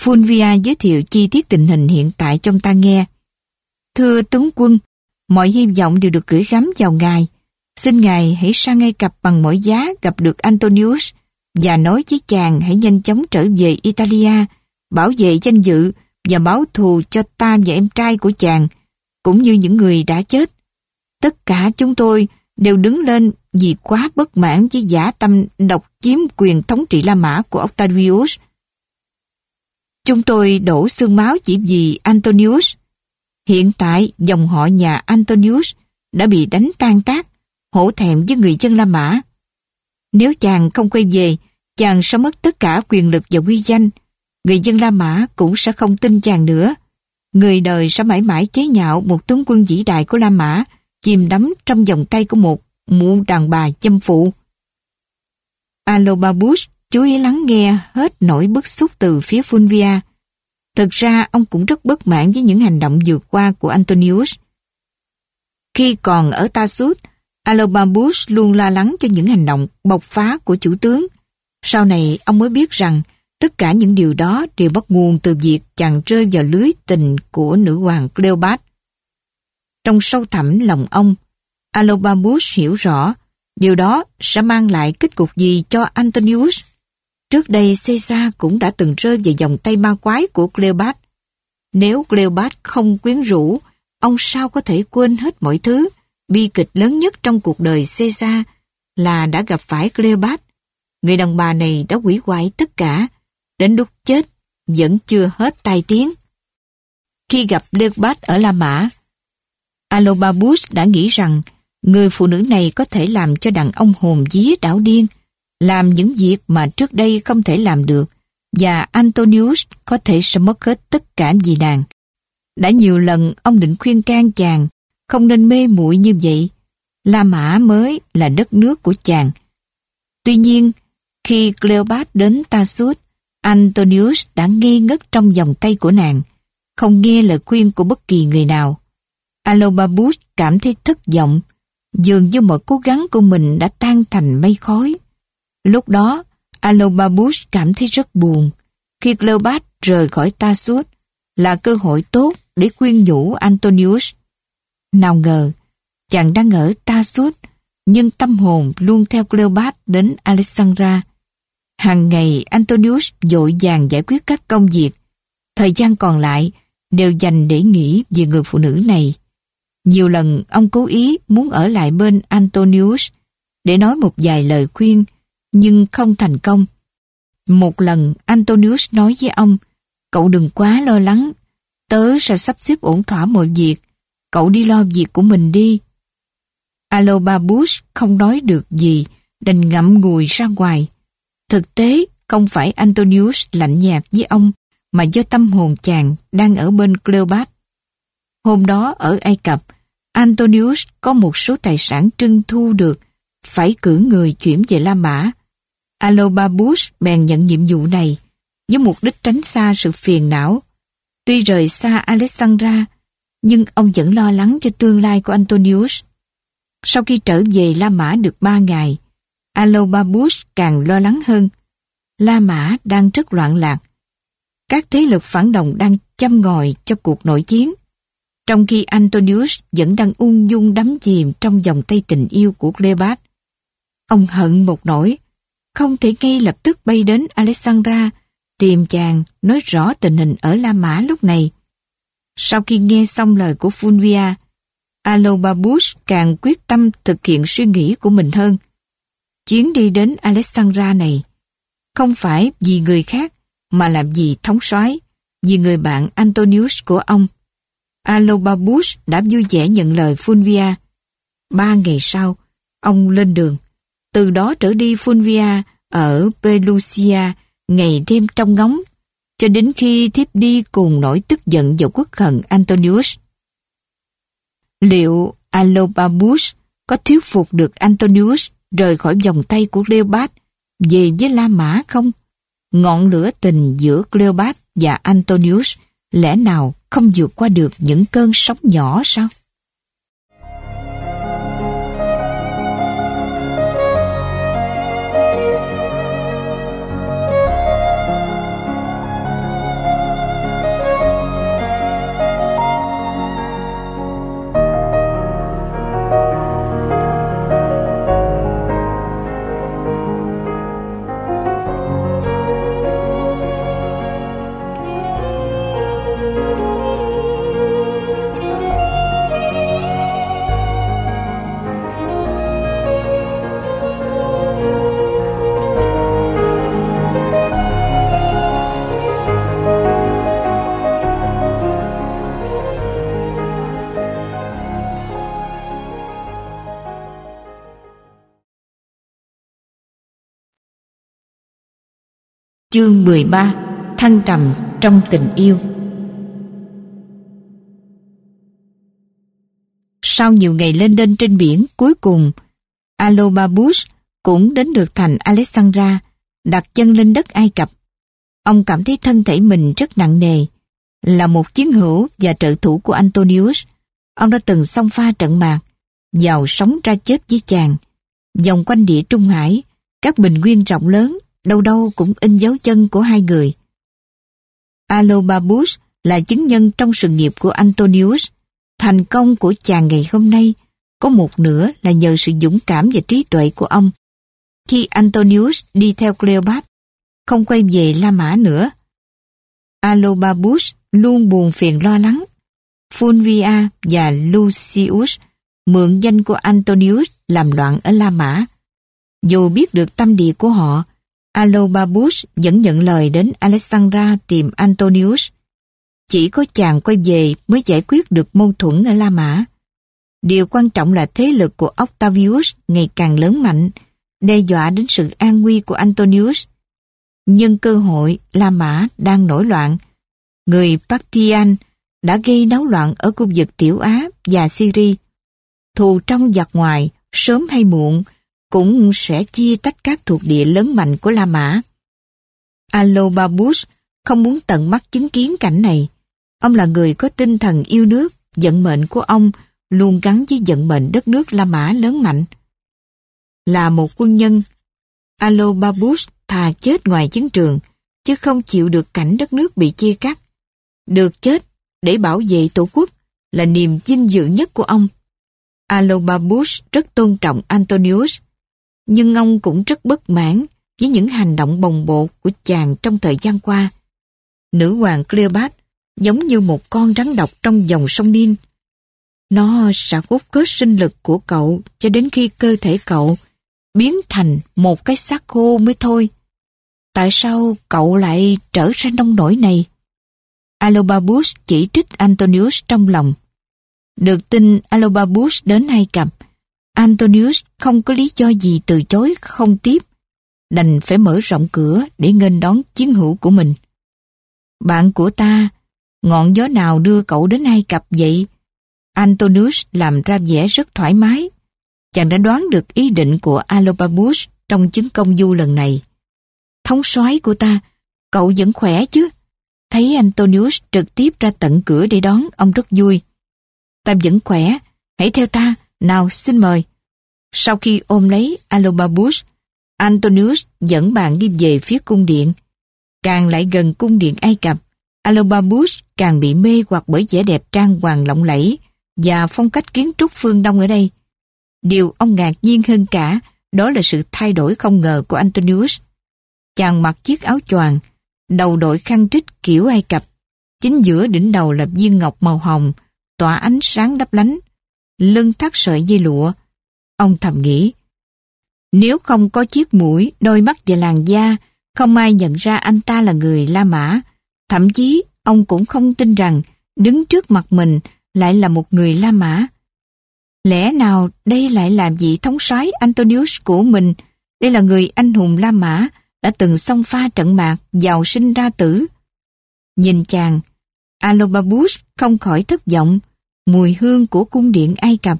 Fulvia giới thiệu chi tiết tình hình hiện tại cho ta nghe. Thưa tướng quân, mọi hy vọng đều được gửi gắm vào ngài. Xin ngài hãy sang Ai Cập bằng mọi giá gặp được Antonius và nói với chàng hãy nhanh chóng trở về Italia, bảo vệ danh dự và báo thù cho ta và em trai của chàng, cũng như những người đã chết. Tất cả chúng tôi đều đứng lên vì quá bất mãn với giả tâm độc chiếm quyền thống trị La Mã của Octavius. Chúng tôi đổ xương máu chỉ vì Antonius. Hiện tại dòng họ nhà Antonius đã bị đánh tan tác, hổ thẹn với người dân La Mã. Nếu chàng không quay về, chàng sẽ mất tất cả quyền lực và uy danh. Người dân La Mã cũng sẽ không tin chàng nữa. Người đời sẽ mãi mãi chế nhạo một tướng quân vĩ đại của La Mã, chìm đắm trong vòng tay của một mụ đàn bà châm phụ. Alobabus chú ý lắng nghe hết nỗi bức xúc từ phía Fulvia. Thực ra ông cũng rất bất mãn với những hành động vượt qua của Antonius. Khi còn ở Tassus, Alobabus luôn lo lắng cho những hành động bộc phá của chủ tướng. Sau này ông mới biết rằng tất cả những điều đó đều bắt nguồn từ việc chàng rơi vào lưới tình của nữ hoàng Cleopat. Trong sâu thẳm lòng ông, Alobabus hiểu rõ điều đó sẽ mang lại kết cục gì cho Antonius. Trước đây Caesar cũng đã từng rơi vào vòng tay ma quái của Cleopat. Nếu Cleopat không quyến rũ, ông sao có thể quên hết mọi thứ? Bi kịch lớn nhất trong cuộc đời Caesar là đã gặp phải Cleopat. Người đàn bà này đã hủy hoại tất cả, đến lúc chết vẫn chưa hết tai tiếng. Khi gặp Cleopat ở La Mã, Alobabus đã nghĩ rằng người phụ nữ này có thể làm cho đàn ông hồn dí đảo điên, làm những việc mà trước đây không thể làm được, và Antonius có thể sẽ mất hết tất cả vì nàng. Đã nhiều lần ông định khuyên can chàng không nên mê muội như vậy. La Mã mới là đất nước của chàng. Tuy nhiên, khi Cleopat đến Tassus, Antonius đã ngây ngất trong vòng tay của nàng, không nghe lời khuyên của bất kỳ người nào. Alobabus cảm thấy thất vọng, dường như mọi cố gắng của mình đã tan thành mây khói. Lúc đó, Alobabus cảm thấy rất buồn. Khi Cleopat rời khỏi Tassus là cơ hội tốt để khuyên nhủ Antonius. Nào ngờ, chàng đang ở Tassus, nhưng tâm hồn luôn theo Cleopat đến Alexandra. Hàng ngày Antonius dội vàng giải quyết các công việc. Thời gian còn lại đều dành để nghĩ về người phụ nữ này. Nhiều lần ông cố ý muốn ở lại bên Antonius để nói một vài lời khuyên, nhưng không thành công. Một lần Antonius nói với ông, cậu đừng quá lo lắng, tớ sẽ sắp xếp ổn thỏa mọi việc, cậu đi lo việc của mình đi. Alobabus không nói được gì, đành ngậm ngùi ra ngoài. Thực tế, không phải Antonius lạnh nhạt với ông, mà do tâm hồn chàng đang ở bên Cleopat. Hôm đó ở Ai Cập, Antonius có một số tài sản trưng thu được, phải cử người chuyển về La Mã. Alobabus bèn nhận nhiệm vụ này, với mục đích tránh xa sự phiền não. Tuy rời xa Alexandra, nhưng ông vẫn lo lắng cho tương lai của Antonius. Sau khi trở về La Mã được ba ngày, Alobabus càng lo lắng hơn. La Mã đang rất loạn lạc. Các thế lực phản động đang châm ngòi cho cuộc nội chiến. Trong khi Antonius vẫn đang ung dung đắm chìm trong vòng tay tình yêu của Cleopat. Ông hận một nỗi, không thể ngay lập tức bay đến Alexandra tìm chàng nói rõ tình hình ở La Mã lúc này. Sau khi nghe xong lời của Fulvia, Alobabus càng quyết tâm thực hiện suy nghĩ của mình hơn. Chuyến đi đến Alexandra này không phải vì người khác mà làm vì thống soái, vì người bạn Antonius của ông. Alobabush đã vui vẻ nhận lời Fulvia. Ba ngày sau, ông lên đường. Từ đó trở đi Fulvia ở Pelusia ngày đêm trong ngóng, cho đến khi thiếp đi cùng nỗi tức giận và quốc hận Antonius. Liệu Alobabush có thuyết phục được Antonius rời khỏi vòng tay của Cleopat về với La Mã không? Ngọn lửa tình giữa Cleopat và Antonius lẽ nào không vượt qua được những cơn sóng nhỏ sao? Chương 13 Thăng trầm trong tình yêu Sau nhiều ngày lên đên trên biển, cuối cùng Alobabus cũng đến được thành Alexandra, đặt chân lên đất Ai Cập. Ông cảm thấy thân thể mình rất nặng nề. Là một chiến hữu và trợ thủ của Antonius, ông đã từng xông pha trận mạc, giàu sống ra chết với chàng. Vòng quanh địa Trung Hải, các bình nguyên rộng lớn đâu đâu cũng in dấu chân của hai người. Alobabus là chứng nhân trong sự nghiệp của Antonius. Thành công của chàng ngày hôm nay có một nửa là nhờ sự dũng cảm và trí tuệ của ông. Khi Antonius đi theo Cleopat, không quay về La Mã nữa, Alobabus luôn buồn phiền lo lắng. Fulvia và Lucius mượn danh của Antonius làm loạn ở La Mã. Dù biết được tâm địa của họ, Alobabus vẫn nhận lời đến Alexandra tìm Antonius. Chỉ có chàng quay về mới giải quyết được mâu thuẫn ở La Mã. Điều quan trọng là thế lực của Octavius ngày càng lớn mạnh, đe dọa đến sự an nguy của Antonius. Nhân cơ hội, La Mã đang nổi loạn. Người Parthian đã gây náo loạn ở khu vực Tiểu Á và Syria. Thù trong giặc ngoài, sớm hay muộn, cũng sẽ chia tách các thuộc địa lớn mạnh của La Mã. Alobabus không muốn tận mắt chứng kiến cảnh này. Ông là người có tinh thần yêu nước, vận mệnh của ông luôn gắn với vận mệnh đất nước La Mã lớn mạnh. Là một quân nhân, Alobabus thà chết ngoài chiến trường, chứ không chịu được cảnh đất nước bị chia cắt. Được chết để bảo vệ tổ quốc là niềm vinh dự nhất của ông. Alobabus rất tôn trọng Antonius, nhưng ông cũng rất bất mãn với những hành động bồng bột của chàng trong thời gian qua. Nữ hoàng Cleopat giống như một con rắn độc trong dòng sông Ninh. Nó sẽ hút cớ sinh lực của cậu cho đến khi cơ thể cậu biến thành một cái xác khô mới thôi. Tại sao cậu lại trở ra nông nổi này? Alobabus chỉ trích Antonius trong lòng. Được tin Alobabus đến Ai Cập, Antonius không có lý do gì từ chối không tiếp, đành phải mở rộng cửa để nghênh đón chiến hữu của mình. Bạn của ta, ngọn gió nào đưa cậu đến Ai Cập vậy? Antonius làm ra vẻ rất thoải mái. Chàng đã đoán được ý định của Alobabus trong chứng công du lần này. Thống soái của ta, cậu vẫn khỏe chứ? Thấy Antonius trực tiếp ra tận cửa để đón, ông rất vui. Ta vẫn khỏe, hãy theo ta, nào xin mời. Sau khi ôm lấy Alobabus, Antonius dẫn bạn đi về phía cung điện. Càng lại gần cung điện Ai Cập, Alobabus càng bị mê hoặc bởi vẻ đẹp trang hoàng lộng lẫy và phong cách kiến trúc phương Đông ở đây. Điều ông ngạc nhiên hơn cả đó là sự thay đổi không ngờ của Antonius. Chàng mặc chiếc áo choàng, đầu đội khăn trích kiểu Ai Cập. Chính giữa đỉnh đầu là viên ngọc màu hồng, tỏa ánh sáng đắp lánh lưng thắt sợi dây lụa. Ông thầm nghĩ, nếu không có chiếc mũi, đôi mắt và làn da, không ai nhận ra anh ta là người La Mã. Thậm chí, ông cũng không tin rằng đứng trước mặt mình lại là một người La Mã. Lẽ nào đây lại làm vị thống soái Antonius của mình? Đây là người anh hùng La Mã, đã từng xông pha trận mạc, giàu sinh ra tử. Nhìn chàng, Alobabus không khỏi thất vọng. Mùi hương của cung điện Ai Cập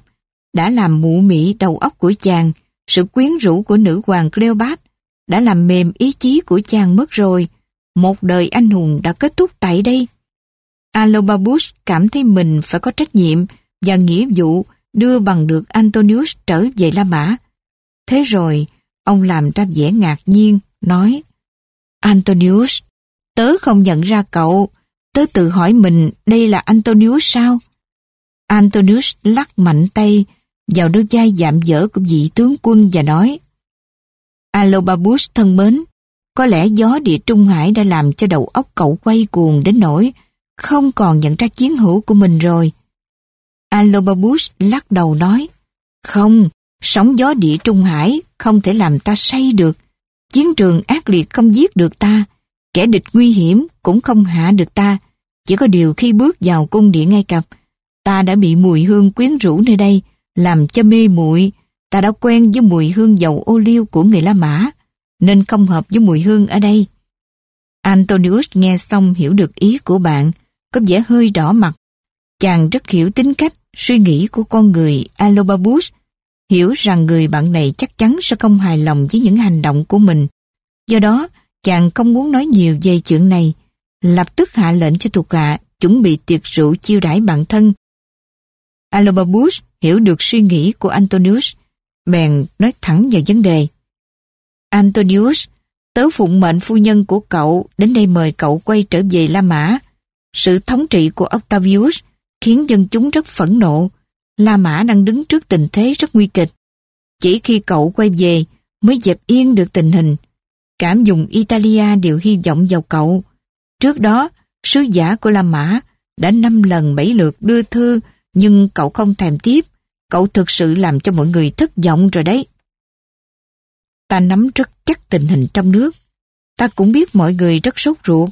đã làm mụ mị đầu óc của chàng, sự quyến rũ của nữ hoàng Cleopat đã làm mềm ý chí của chàng mất rồi. Một đời anh hùng đã kết thúc tại đây. Alobabus cảm thấy mình phải có trách nhiệm và nghĩa vụ đưa bằng được Antonius trở về La Mã. Thế rồi, ông làm ra vẻ ngạc nhiên, nói Antonius, tớ không nhận ra cậu, tớ tự hỏi mình đây là Antonius sao? Antonius lắc mạnh tay vào đôi vai dạm dở của vị tướng quân và nói Alobabus thân mến, có lẽ gió địa Trung Hải đã làm cho đầu óc cậu quay cuồng đến nỗi không còn nhận ra chiến hữu của mình rồi. Alobabus lắc đầu nói, không, sóng gió địa Trung Hải không thể làm ta say được. Chiến trường ác liệt không giết được ta, kẻ địch nguy hiểm cũng không hạ được ta. Chỉ có điều khi bước vào cung điện Ai Cập, ta đã bị mùi hương quyến rũ nơi đây, làm cho mê muội. Ta đã quen với mùi hương dầu ô liu của người La Mã, nên không hợp với mùi hương ở đây. Antonius nghe xong hiểu được ý của bạn, có vẻ hơi đỏ mặt. Chàng rất hiểu tính cách, suy nghĩ của con người Alobabus, hiểu rằng người bạn này chắc chắn sẽ không hài lòng với những hành động của mình. Do đó, chàng không muốn nói nhiều về chuyện này, lập tức hạ lệnh cho thuộc hạ chuẩn bị tiệc rượu chiêu đãi bạn thân. Alobabus hiểu được suy nghĩ của Antonius, bèn nói thẳng vào vấn đề. Antonius, tớ phụng mệnh phu nhân của cậu đến đây mời cậu quay trở về La Mã. Sự thống trị của Octavius khiến dân chúng rất phẫn nộ. La Mã đang đứng trước tình thế rất nguy kịch. Chỉ khi cậu quay về mới dẹp yên được tình hình. Cảm dùng Italia đều hy vọng vào cậu. Trước đó, sứ giả của La Mã đã năm lần bảy lượt đưa thư nhưng cậu không thèm tiếp. Cậu thực sự làm cho mọi người thất vọng rồi đấy. Ta nắm rất chắc tình hình trong nước. Ta cũng biết mọi người rất sốt ruột.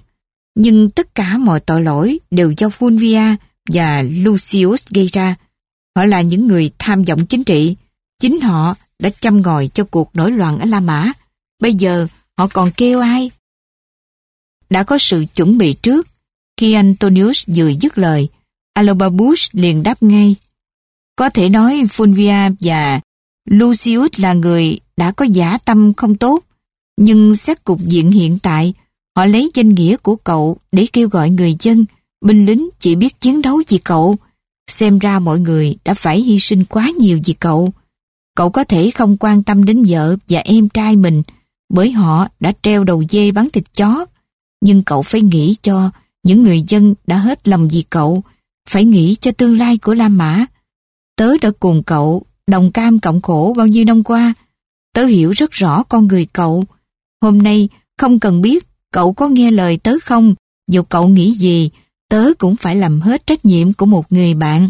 Nhưng tất cả mọi tội lỗi đều do Fulvia và Lucius gây ra. Họ là những người tham vọng chính trị. Chính họ đã chăm ngòi cho cuộc nổi loạn ở La Mã. Bây giờ họ còn kêu ai? Đã có sự chuẩn bị trước. Khi Antonius vừa dứt lời, Alobabus liền đáp ngay. Có thể nói Fulvia và Lucius là người đã có giả tâm không tốt, nhưng xét cục diện hiện tại, họ lấy danh nghĩa của cậu để kêu gọi người dân, binh lính chỉ biết chiến đấu vì cậu. Xem ra mọi người đã phải hy sinh quá nhiều vì cậu. Cậu có thể không quan tâm đến vợ và em trai mình, bởi họ đã treo đầu dê bán thịt chó. Nhưng cậu phải nghĩ cho những người dân đã hết lòng vì cậu, phải nghĩ cho tương lai của La Mã. Tớ đã cùng cậu đồng cam cộng khổ bao nhiêu năm qua. Tớ hiểu rất rõ con người cậu. Hôm nay không cần biết cậu có nghe lời tớ không, dù cậu nghĩ gì, tớ cũng phải làm hết trách nhiệm của một người bạn.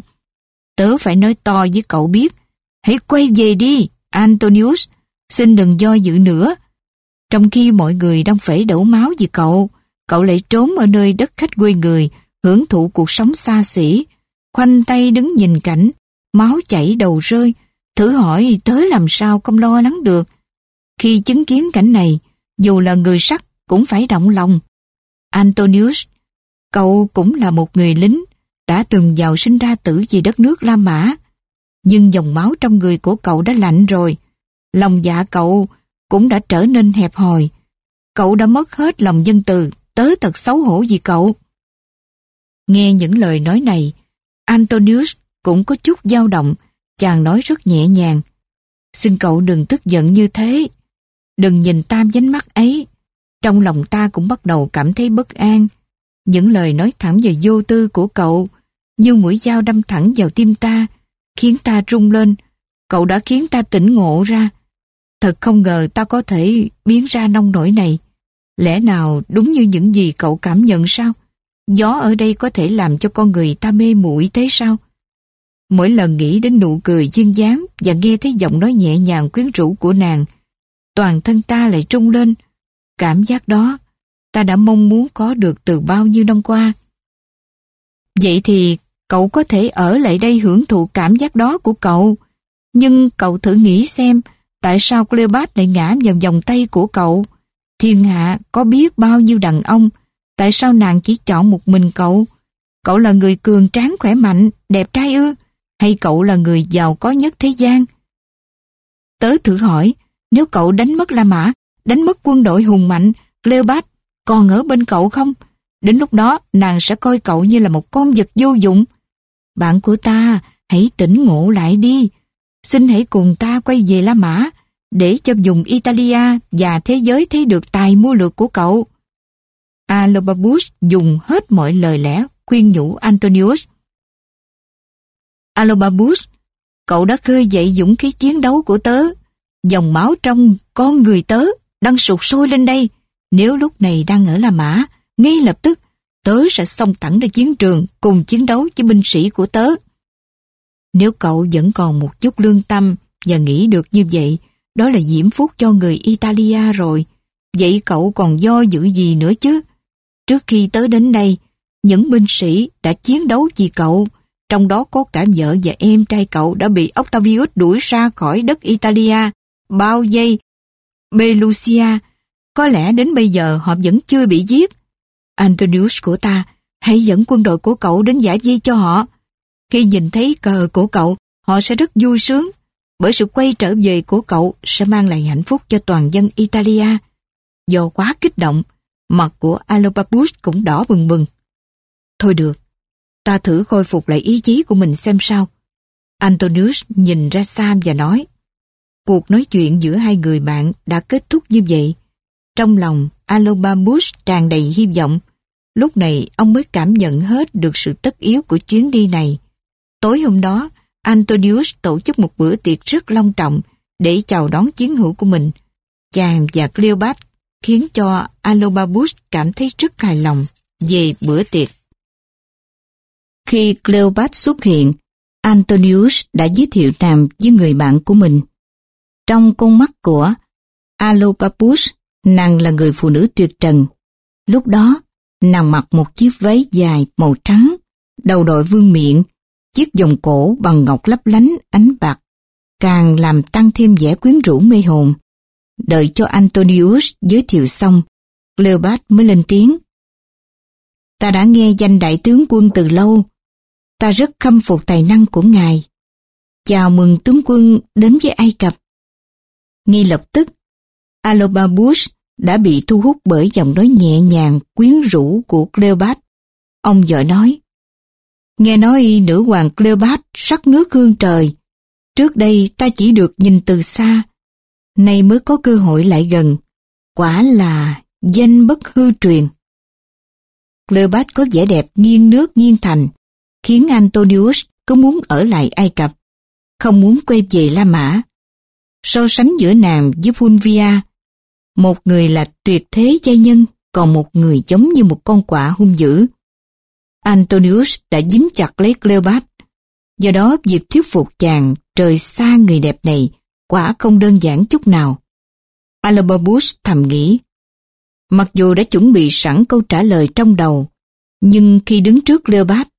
Tớ phải nói to với cậu biết, hãy quay về đi, Antonius, xin đừng do dự nữa. Trong khi mọi người đang phải đổ máu vì cậu, cậu lại trốn ở nơi đất khách quê người, hưởng thụ cuộc sống xa xỉ, khoanh tay đứng nhìn cảnh, máu chảy đầu rơi, thử hỏi tớ làm sao không lo lắng được. Khi chứng kiến cảnh này, dù là người sắt cũng phải động lòng. Antonius, cậu cũng là một người lính, đã từng giàu sinh ra tử vì đất nước La Mã. Nhưng dòng máu trong người của cậu đã lạnh rồi. Lòng dạ cậu cũng đã trở nên hẹp hòi. Cậu đã mất hết lòng dân từ, tớ thật xấu hổ vì cậu. Nghe những lời nói này, Antonius cũng có chút dao động, chàng nói rất nhẹ nhàng. Xin cậu đừng tức giận như thế. Đừng nhìn tam dánh mắt ấy. Trong lòng ta cũng bắt đầu cảm thấy bất an. Những lời nói thẳng và vô tư của cậu, như mũi dao đâm thẳng vào tim ta, khiến ta rung lên. Cậu đã khiến ta tỉnh ngộ ra. Thật không ngờ ta có thể biến ra nông nổi này. Lẽ nào đúng như những gì cậu cảm nhận sao? Gió ở đây có thể làm cho con người ta mê muội thế sao? Mỗi lần nghĩ đến nụ cười duyên dáng và nghe thấy giọng nói nhẹ nhàng quyến rũ của nàng, toàn thân ta lại trung lên. Cảm giác đó, ta đã mong muốn có được từ bao nhiêu năm qua. Vậy thì cậu có thể ở lại đây hưởng thụ cảm giác đó của cậu. Nhưng cậu thử nghĩ xem, tại sao Cleopat lại ngã vào vòng tay của cậu? Thiên hạ có biết bao nhiêu đàn ông, tại sao nàng chỉ chọn một mình cậu? Cậu là người cường tráng khỏe mạnh, đẹp trai ư? Hay cậu là người giàu có nhất thế gian? Tớ thử hỏi, nếu cậu đánh mất La Mã, đánh mất quân đội hùng mạnh, Cleopat còn ở bên cậu không? Đến lúc đó, nàng sẽ coi cậu như là một con vật vô dụng. Bạn của ta, hãy tỉnh ngộ lại đi. Xin hãy cùng ta quay về La Mã, để cho dùng Italia và thế giới thấy được tài mua lược của cậu. Alobabus dùng hết mọi lời lẽ khuyên nhủ Antonius. Alobabus, cậu đã khơi dậy dũng khí chiến đấu của tớ. Dòng máu trong con người tớ đang sụt sôi lên đây. Nếu lúc này đang ở La Mã, ngay lập tức tớ sẽ xông thẳng ra chiến trường cùng chiến đấu với binh sĩ của tớ. Nếu cậu vẫn còn một chút lương tâm và nghĩ được như vậy, đó là diễm phúc cho người Italia rồi. Vậy cậu còn do dự gì nữa chứ? Trước khi tới đến đây, những binh sĩ đã chiến đấu vì cậu, trong đó có cả vợ và em trai cậu đã bị Octavius đuổi ra khỏi đất Italia, bao giây, Belusia. Có lẽ đến bây giờ họ vẫn chưa bị giết. Antonius của ta, hãy dẫn quân đội của cậu đến giải di cho họ. Khi nhìn thấy cờ của cậu, họ sẽ rất vui sướng, bởi sự quay trở về của cậu sẽ mang lại hạnh phúc cho toàn dân Italia. Do quá kích động, mặt của Alobabus cũng đỏ bừng bừng. Thôi được, ta thử khôi phục lại ý chí của mình xem sao. Antonius nhìn ra Sam và nói, cuộc nói chuyện giữa hai người bạn đã kết thúc như vậy. Trong lòng, Alobabus tràn đầy hy vọng. Lúc này, ông mới cảm nhận hết được sự tất yếu của chuyến đi này. Tối hôm đó, Antonius tổ chức một bữa tiệc rất long trọng để chào đón chiến hữu của mình. Chàng và Cleopat khiến cho Alobabus cảm thấy rất hài lòng về bữa tiệc. Khi Cleopat xuất hiện, Antonius đã giới thiệu nàng với người bạn của mình. Trong con mắt của Alobabus, nàng là người phụ nữ tuyệt trần. Lúc đó, nàng mặc một chiếc váy dài màu trắng, đầu đội vương miệng, chiếc vòng cổ bằng ngọc lấp lánh ánh bạc, càng làm tăng thêm vẻ quyến rũ mê hồn. Đợi cho Antonius giới thiệu xong, Cleopat mới lên tiếng. Ta đã nghe danh đại tướng quân từ lâu. Ta rất khâm phục tài năng của ngài. Chào mừng tướng quân đến với Ai Cập. Ngay lập tức, Alobabus đã bị thu hút bởi giọng nói nhẹ nhàng, quyến rũ của Cleopat. Ông giỏi nói, Nghe nói nữ hoàng Cleopat sắc nước hương trời. Trước đây ta chỉ được nhìn từ xa, nay mới có cơ hội lại gần. Quả là danh bất hư truyền. Cleopat có vẻ đẹp nghiêng nước nghiêng thành, khiến Antonius có muốn ở lại Ai Cập, không muốn quay về La Mã. So sánh giữa nàng với Fulvia, một người là tuyệt thế giai nhân, còn một người giống như một con quả hung dữ. Antonius đã dính chặt lấy Cleopat. Do đó việc thuyết phục chàng trời xa người đẹp này quả không đơn giản chút nào. Alobabus thầm nghĩ, mặc dù đã chuẩn bị sẵn câu trả lời trong đầu, nhưng khi đứng trước Leopard,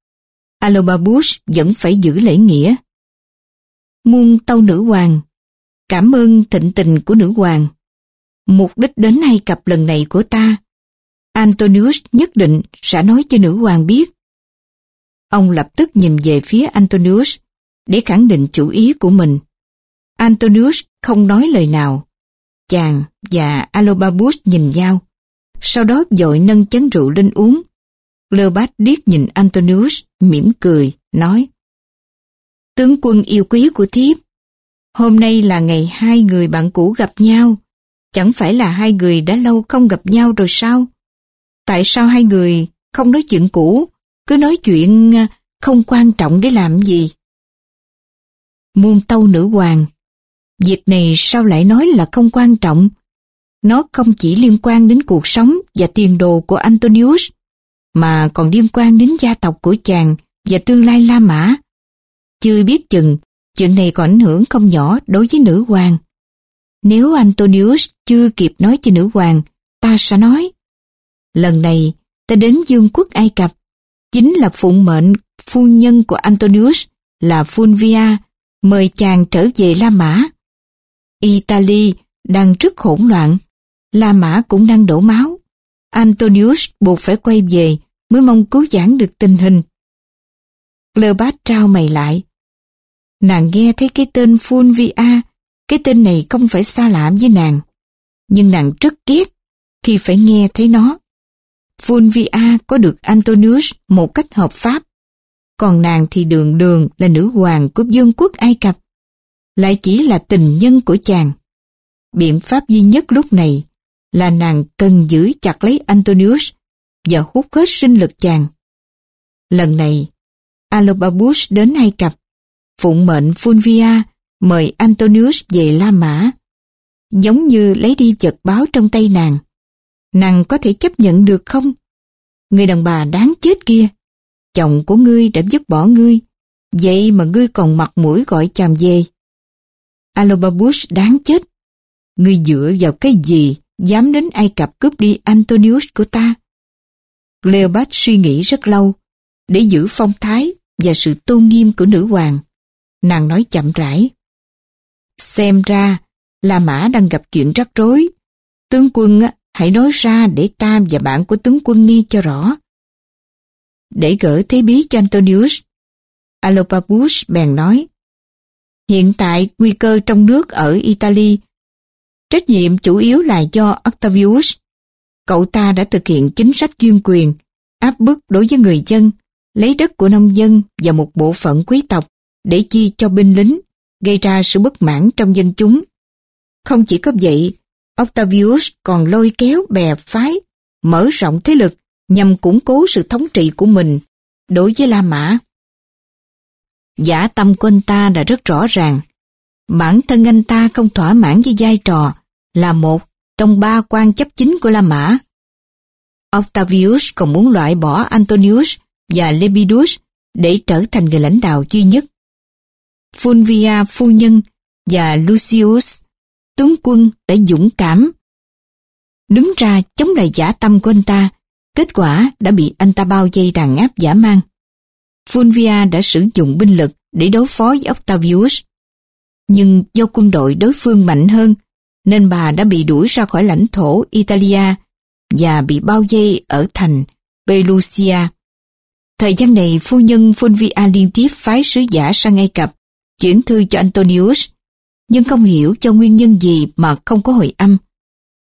Alaba Bush vẫn phải giữ lễ nghĩa. Muôn tâu nữ hoàng, cảm ơn thịnh tình của nữ hoàng. Mục đích đến Ai cặp lần này của ta, Antonius nhất định sẽ nói cho nữ hoàng biết. Ông lập tức nhìn về phía Antonius để khẳng định chủ ý của mình. Antonius không nói lời nào. Chàng và Alobabus nhìn nhau. Sau đó dội nâng chén rượu lên uống. Cleopat điếc nhìn Antonius, mỉm cười, nói Tướng quân yêu quý của thiếp, hôm nay là ngày hai người bạn cũ gặp nhau. Chẳng phải là hai người đã lâu không gặp nhau rồi sao? Tại sao hai người không nói chuyện cũ cứ nói chuyện không quan trọng để làm gì. Muôn tâu nữ hoàng, việc này sao lại nói là không quan trọng? Nó không chỉ liên quan đến cuộc sống và tiền đồ của Antonius, mà còn liên quan đến gia tộc của chàng và tương lai La Mã. Chưa biết chừng, chuyện này có ảnh hưởng không nhỏ đối với nữ hoàng. Nếu Antonius chưa kịp nói cho nữ hoàng, ta sẽ nói. Lần này, ta đến dương quốc Ai Cập chính là phụng mệnh phu nhân của Antonius là Fulvia mời chàng trở về La Mã. Italy đang rất hỗn loạn. La Mã cũng đang đổ máu. Antonius buộc phải quay về mới mong cứu giãn được tình hình. Cleopat trao mày lại. Nàng nghe thấy cái tên Fulvia, cái tên này không phải xa lạ với nàng. Nhưng nàng rất ghét khi phải nghe thấy nó. Fulvia có được Antonius một cách hợp pháp, còn nàng thì đường đường là nữ hoàng của vương quốc Ai Cập, lại chỉ là tình nhân của chàng. Biện pháp duy nhất lúc này là nàng cần giữ chặt lấy Antonius và hút hết sinh lực chàng. Lần này, Alobabus đến Ai Cập, phụng mệnh Fulvia mời Antonius về La Mã, giống như lấy đi vật báo trong tay nàng. Nàng có thể chấp nhận được không? Người đàn bà đáng chết kia, chồng của ngươi đã dứt bỏ ngươi, vậy mà ngươi còn mặt mũi gọi chàm về. Alobabus đáng chết. Ngươi dựa vào cái gì dám đến Ai Cập cướp đi Antonius của ta? Cleopat suy nghĩ rất lâu để giữ phong thái và sự tôn nghiêm của nữ hoàng. Nàng nói chậm rãi. Xem ra, La Mã đang gặp chuyện rắc rối. Tướng quân hãy nói ra để ta và bạn của tướng quân nghe cho rõ. Để gỡ thế bí cho Antonius, Alopapus bèn nói, hiện tại nguy cơ trong nước ở Italy, trách nhiệm chủ yếu là do Octavius. Cậu ta đã thực hiện chính sách chuyên quyền, áp bức đối với người dân, lấy đất của nông dân và một bộ phận quý tộc để chi cho binh lính, gây ra sự bất mãn trong dân chúng. Không chỉ có vậy, Octavius còn lôi kéo bè phái, mở rộng thế lực nhằm củng cố sự thống trị của mình đối với La Mã. Giả tâm của anh ta đã rất rõ ràng. Bản thân anh ta không thỏa mãn với vai trò là một trong ba quan chấp chính của La Mã. Octavius còn muốn loại bỏ Antonius và Lepidus để trở thành người lãnh đạo duy nhất. Fulvia phu nhân và Lucius, tướng quân đã dũng cảm đứng ra chống lại giả tâm của anh ta, kết quả đã bị anh ta bao dây đàn áp giả mang Fulvia đã sử dụng binh lực để đối phó với Octavius nhưng do quân đội đối phương mạnh hơn nên bà đã bị đuổi ra khỏi lãnh thổ Italia và bị bao dây ở thành Pelusia. Thời gian này, phu nhân Fulvia liên tiếp phái sứ giả sang Ai Cập, chuyển thư cho Antonius nhưng không hiểu cho nguyên nhân gì mà không có hồi âm.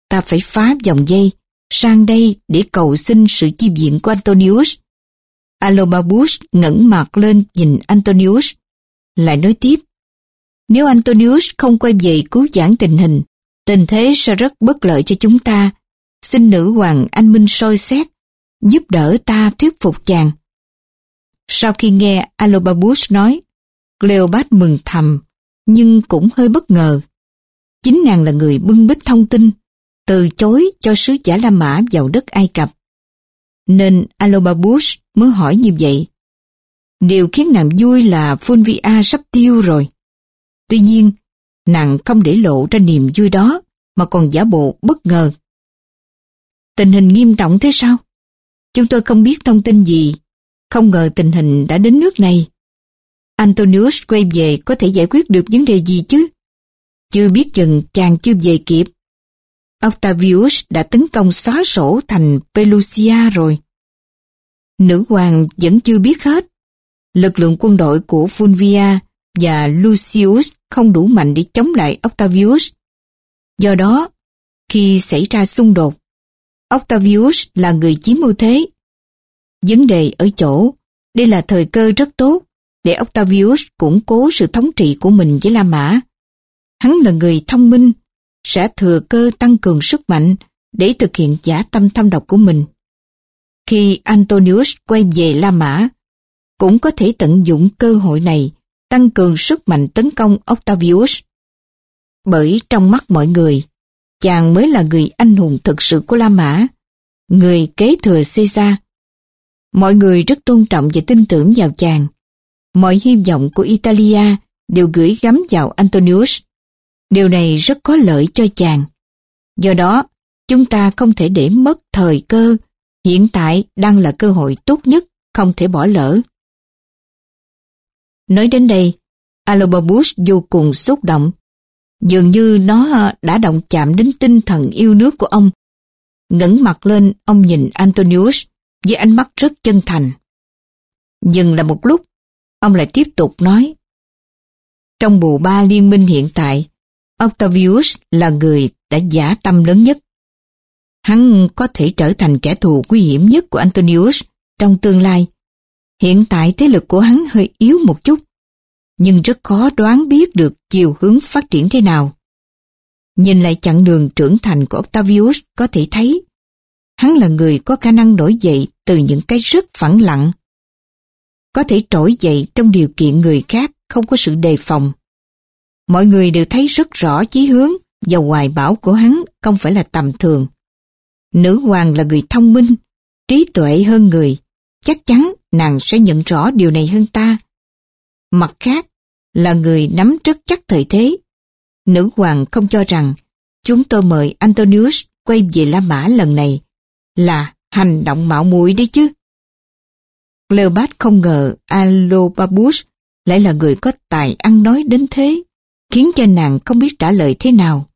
Ta phải phá dòng dây, sang đây để cầu xin sự chi viện của Antonius. Alobabus ngẩng mặt lên nhìn Antonius, lại nói tiếp. Nếu Antonius không quay về cứu giảng tình hình, tình thế sẽ rất bất lợi cho chúng ta. Xin nữ hoàng anh minh soi xét, giúp đỡ ta thuyết phục chàng. Sau khi nghe Alobabus nói, Cleopat mừng thầm nhưng cũng hơi bất ngờ. Chính nàng là người bưng bít thông tin, từ chối cho sứ giả La Mã vào đất Ai Cập. Nên Alobabus mới hỏi như vậy. Điều khiến nàng vui là Fulvia sắp tiêu rồi. Tuy nhiên, nàng không để lộ ra niềm vui đó mà còn giả bộ bất ngờ. Tình hình nghiêm trọng thế sao? Chúng tôi không biết thông tin gì, không ngờ tình hình đã đến nước này. Antonius quay về có thể giải quyết được vấn đề gì chứ? Chưa biết chừng chàng chưa về kịp. Octavius đã tấn công xóa sổ thành Pelusia rồi. Nữ hoàng vẫn chưa biết hết. Lực lượng quân đội của Fulvia và Lucius không đủ mạnh để chống lại Octavius. Do đó, khi xảy ra xung đột, Octavius là người chiếm ưu thế. Vấn đề ở chỗ, đây là thời cơ rất tốt để Octavius củng cố sự thống trị của mình với La Mã. Hắn là người thông minh, sẽ thừa cơ tăng cường sức mạnh để thực hiện giả tâm thâm độc của mình. Khi Antonius quay về La Mã, cũng có thể tận dụng cơ hội này tăng cường sức mạnh tấn công Octavius. Bởi trong mắt mọi người, chàng mới là người anh hùng thực sự của La Mã, người kế thừa Caesar. Mọi người rất tôn trọng và tin tưởng vào chàng. Mọi hy vọng của Italia đều gửi gắm vào Antonius. Điều này rất có lợi cho chàng. Do đó, chúng ta không thể để mất thời cơ. Hiện tại đang là cơ hội tốt nhất, không thể bỏ lỡ. Nói đến đây, Alobabus vô cùng xúc động. Dường như nó đã động chạm đến tinh thần yêu nước của ông. ngẩng mặt lên, ông nhìn Antonius với ánh mắt rất chân thành. Dừng là một lúc, ông lại tiếp tục nói. Trong bộ ba liên minh hiện tại, Octavius là người đã giả tâm lớn nhất. Hắn có thể trở thành kẻ thù nguy hiểm nhất của Antonius trong tương lai. Hiện tại thế lực của hắn hơi yếu một chút, nhưng rất khó đoán biết được chiều hướng phát triển thế nào. Nhìn lại chặng đường trưởng thành của Octavius có thể thấy hắn là người có khả năng nổi dậy từ những cái rất phẳng lặng. Có thể trỗi dậy trong điều kiện người khác không có sự đề phòng. Mọi người đều thấy rất rõ chí hướng và hoài bão của hắn không phải là tầm thường. Nữ hoàng là người thông minh, trí tuệ hơn người. Chắc chắn nàng sẽ nhận rõ điều này hơn ta. Mặt khác, là người nắm rất chắc thời thế. Nữ hoàng không cho rằng chúng tôi mời Antonius quay về La Mã lần này là hành động mạo muội đấy chứ. Cleopat không ngờ Alobabus lại là người có tài ăn nói đến thế, khiến cho nàng không biết trả lời thế nào.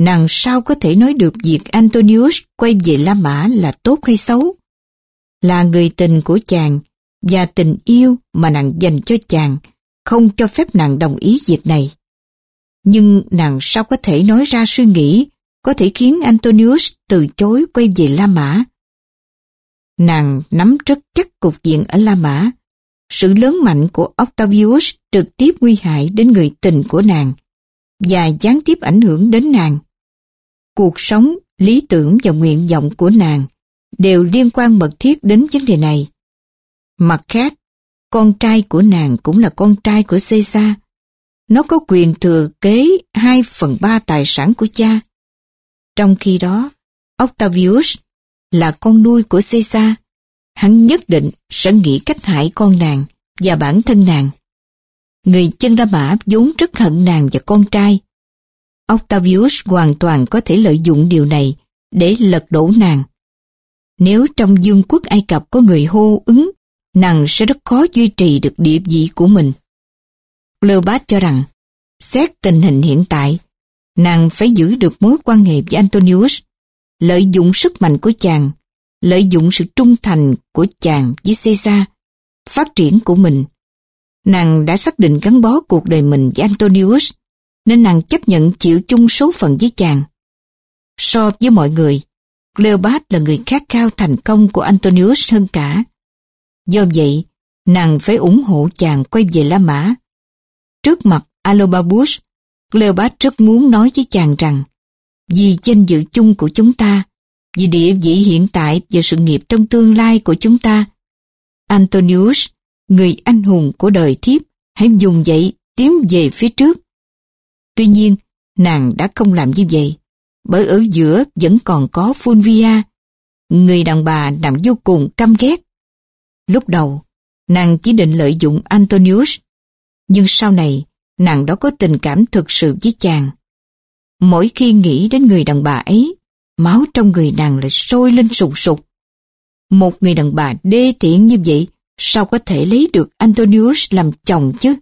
Nàng sao có thể nói được việc Antonius quay về La Mã là tốt hay xấu? Là người tình của chàng và tình yêu mà nàng dành cho chàng, không cho phép nàng đồng ý việc này. Nhưng nàng sao có thể nói ra suy nghĩ có thể khiến Antonius từ chối quay về La Mã. Nàng nắm rất chắc cục diện ở La Mã. Sự lớn mạnh của Octavius trực tiếp nguy hại đến người tình của nàng và gián tiếp ảnh hưởng đến nàng. Cuộc sống, lý tưởng và nguyện vọng của nàng đều liên quan mật thiết đến vấn đề này. Mặt khác, con trai của nàng cũng là con trai của Caesar. Nó có quyền thừa kế 2 phần 3 tài sản của cha. Trong khi đó, Octavius là con nuôi của Caesar. Hắn nhất định sẽ nghĩ cách hại con nàng và bản thân nàng. Người chân La Mã vốn rất hận nàng và con trai. Octavius hoàn toàn có thể lợi dụng điều này để lật đổ nàng. Nếu trong dương quốc Ai Cập có người hô ứng, nàng sẽ rất khó duy trì được địa vị của mình. Cleopat cho rằng, xét tình hình hiện tại, nàng phải giữ được mối quan hệ với Antonius, lợi dụng sức mạnh của chàng, lợi dụng sự trung thành của chàng với Caesar, phát triển của mình. Nàng đã xác định gắn bó cuộc đời mình với Antonius, nên nàng chấp nhận chịu chung số phận với chàng. So với mọi người, Cleopat là người khát khao thành công của Antonius hơn cả. Do vậy, nàng phải ủng hộ chàng quay về La Mã. Trước mặt Alobabus, Cleopat rất muốn nói với chàng rằng vì danh dự chung của chúng ta, vì địa vị hiện tại và sự nghiệp trong tương lai của chúng ta, Antonius, người anh hùng của đời thiếp, hãy dùng dậy tiến về phía trước. Tuy nhiên, nàng đã không làm như vậy, bởi ở giữa vẫn còn có Fulvia, người đàn bà nàng vô cùng căm ghét. Lúc đầu, nàng chỉ định lợi dụng Antonius, nhưng sau này, nàng đó có tình cảm thực sự với chàng. Mỗi khi nghĩ đến người đàn bà ấy, máu trong người nàng lại sôi lên sụt sụt. Một người đàn bà đê tiện như vậy, sao có thể lấy được Antonius làm chồng chứ?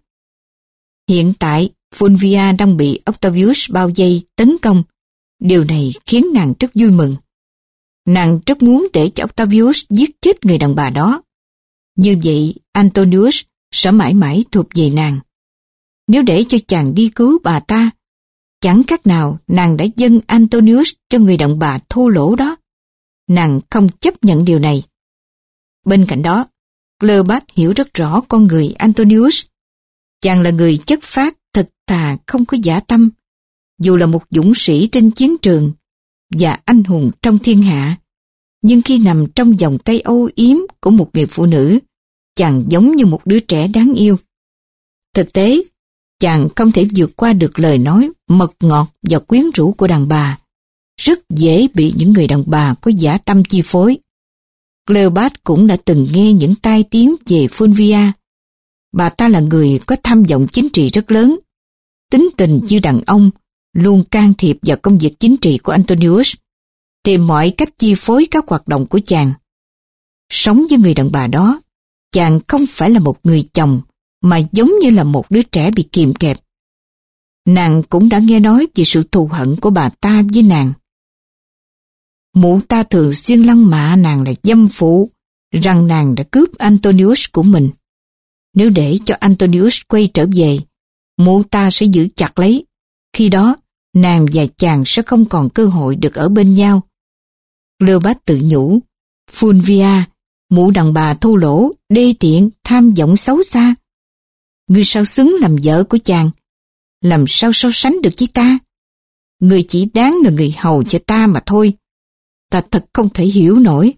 Hiện tại, Fulvia đang bị Octavius bao dây tấn công. Điều này khiến nàng rất vui mừng. Nàng rất muốn để cho Octavius giết chết người đàn bà đó. Như vậy, Antonius sẽ mãi mãi thuộc về nàng. Nếu để cho chàng đi cứu bà ta, chẳng khác nào nàng đã dâng Antonius cho người đàn bà thô lỗ đó. Nàng không chấp nhận điều này. Bên cạnh đó, Cleopat hiểu rất rõ con người Antonius. Chàng là người chất phát, thật thà, không có giả tâm. Dù là một dũng sĩ trên chiến trường và anh hùng trong thiên hạ, nhưng khi nằm trong vòng tay âu yếm của một người phụ nữ, chàng giống như một đứa trẻ đáng yêu. Thực tế, chàng không thể vượt qua được lời nói mật ngọt và quyến rũ của đàn bà. Rất dễ bị những người đàn bà có giả tâm chi phối. Cleopat cũng đã từng nghe những tai tiếng về Fulvia. Bà ta là người có tham vọng chính trị rất lớn. Tính tình như đàn ông, luôn can thiệp vào công việc chính trị của Antonius, tìm mọi cách chi phối các hoạt động của chàng. Sống với người đàn bà đó, chàng không phải là một người chồng, mà giống như là một đứa trẻ bị kìm kẹp. Nàng cũng đã nghe nói về sự thù hận của bà ta với nàng. Mụ ta thường xuyên lăng mạ nàng là dâm phụ, rằng nàng đã cướp Antonius của mình. Nếu để cho Antonius quay trở về, mụ ta sẽ giữ chặt lấy. Khi đó, nàng và chàng sẽ không còn cơ hội được ở bên nhau. Cleopat tự nhủ, Fulvia, mụ đàn bà thô lỗ, đê tiện, tham vọng xấu xa. Ngươi sao xứng làm vợ của chàng? Làm sao so sánh được với ta? Ngươi chỉ đáng là người hầu cho ta mà thôi. Ta thật không thể hiểu nổi.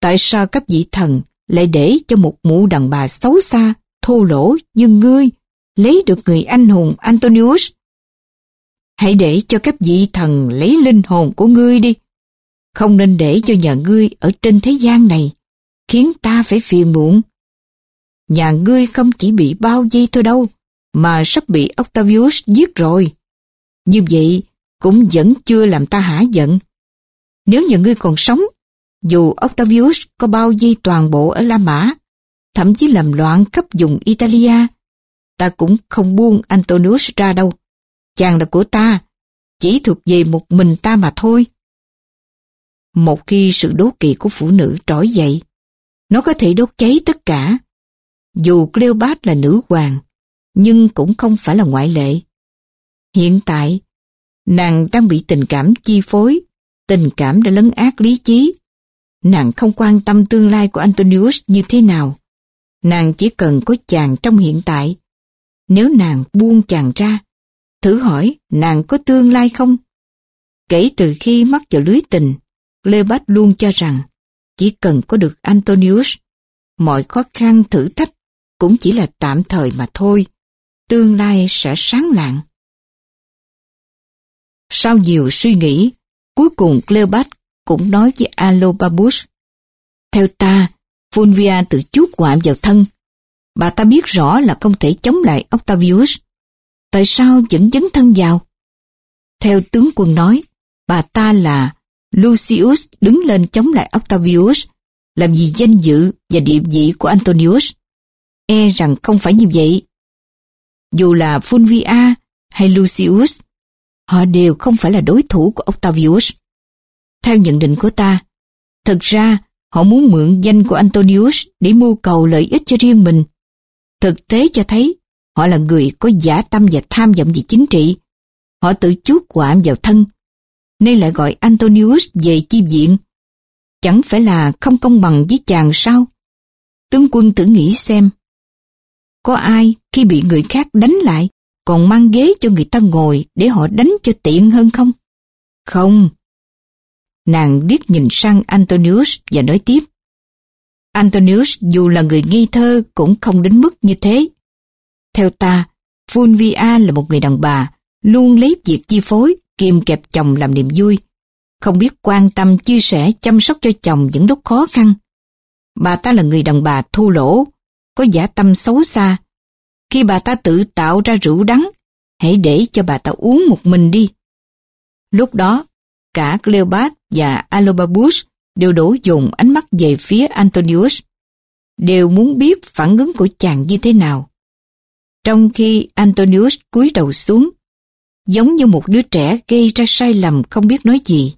Tại sao các vị thần lại để cho một mụ đàn bà xấu xa, thô lỗ như ngươi lấy được người anh hùng Antonius? Hãy để cho các vị thần lấy linh hồn của ngươi đi. Không nên để cho nhà ngươi ở trên thế gian này, khiến ta phải phiền muộn. Nhà ngươi không chỉ bị bao dây thôi đâu, mà sắp bị Octavius giết rồi. Như vậy cũng vẫn chưa làm ta hả giận. Nếu nhà ngươi còn sống, dù Octavius có bao dây toàn bộ ở La Mã, thậm chí làm loạn khắp vùng Italia, ta cũng không buông Antonius ra đâu. Chàng là của ta, chỉ thuộc về một mình ta mà thôi. Một khi sự đố kỵ của phụ nữ trỗi dậy, nó có thể đốt cháy tất cả. Dù Cleopat là nữ hoàng, nhưng cũng không phải là ngoại lệ. Hiện tại, nàng đang bị tình cảm chi phối, tình cảm đã lấn át lý trí. Nàng không quan tâm tương lai của Antonius như thế nào. Nàng chỉ cần có chàng trong hiện tại. Nếu nàng buông chàng ra, thử hỏi nàng có tương lai không? Kể từ khi mắc vào lưới tình, Cleopat luôn cho rằng chỉ cần có được Antonius, mọi khó khăn thử thách cũng chỉ là tạm thời mà thôi. Tương lai sẽ sáng lạng. Sau nhiều suy nghĩ, cuối cùng Cleopat cũng nói với Alobabus. Theo ta, Fulvia tự chuốt quạm vào thân. Bà ta biết rõ là không thể chống lại Octavius. Tại sao vẫn dấn thân vào? Theo tướng quân nói, bà ta là Lucius đứng lên chống lại Octavius làm gì danh dự và địa vị của Antonius. E rằng không phải như vậy. Dù là Fulvia hay Lucius, họ đều không phải là đối thủ của Octavius. Theo nhận định của ta, thực ra họ muốn mượn danh của Antonius để mưu cầu lợi ích cho riêng mình. Thực tế cho thấy họ là người có giả tâm và tham vọng về chính trị. Họ tự chuốt quạm vào thân nên lại gọi Antonius về chi viện. Chẳng phải là không công bằng với chàng sao? Tướng quân tự nghĩ xem. Có ai khi bị người khác đánh lại còn mang ghế cho người ta ngồi để họ đánh cho tiện hơn không? Không. Nàng điếc nhìn sang Antonius và nói tiếp. Antonius dù là người nghi thơ cũng không đến mức như thế. Theo ta, Fulvia là một người đàn bà, luôn lấy việc chi phối kiềm kẹp chồng làm niềm vui, không biết quan tâm chia sẻ chăm sóc cho chồng những lúc khó khăn. Bà ta là người đàn bà thu lỗ, có giả tâm xấu xa. Khi bà ta tự tạo ra rượu đắng, hãy để cho bà ta uống một mình đi. Lúc đó, cả Cleopat và Alobabus đều đổ dồn ánh mắt về phía Antonius, đều muốn biết phản ứng của chàng như thế nào. Trong khi Antonius cúi đầu xuống, giống như một đứa trẻ gây ra sai lầm không biết nói gì.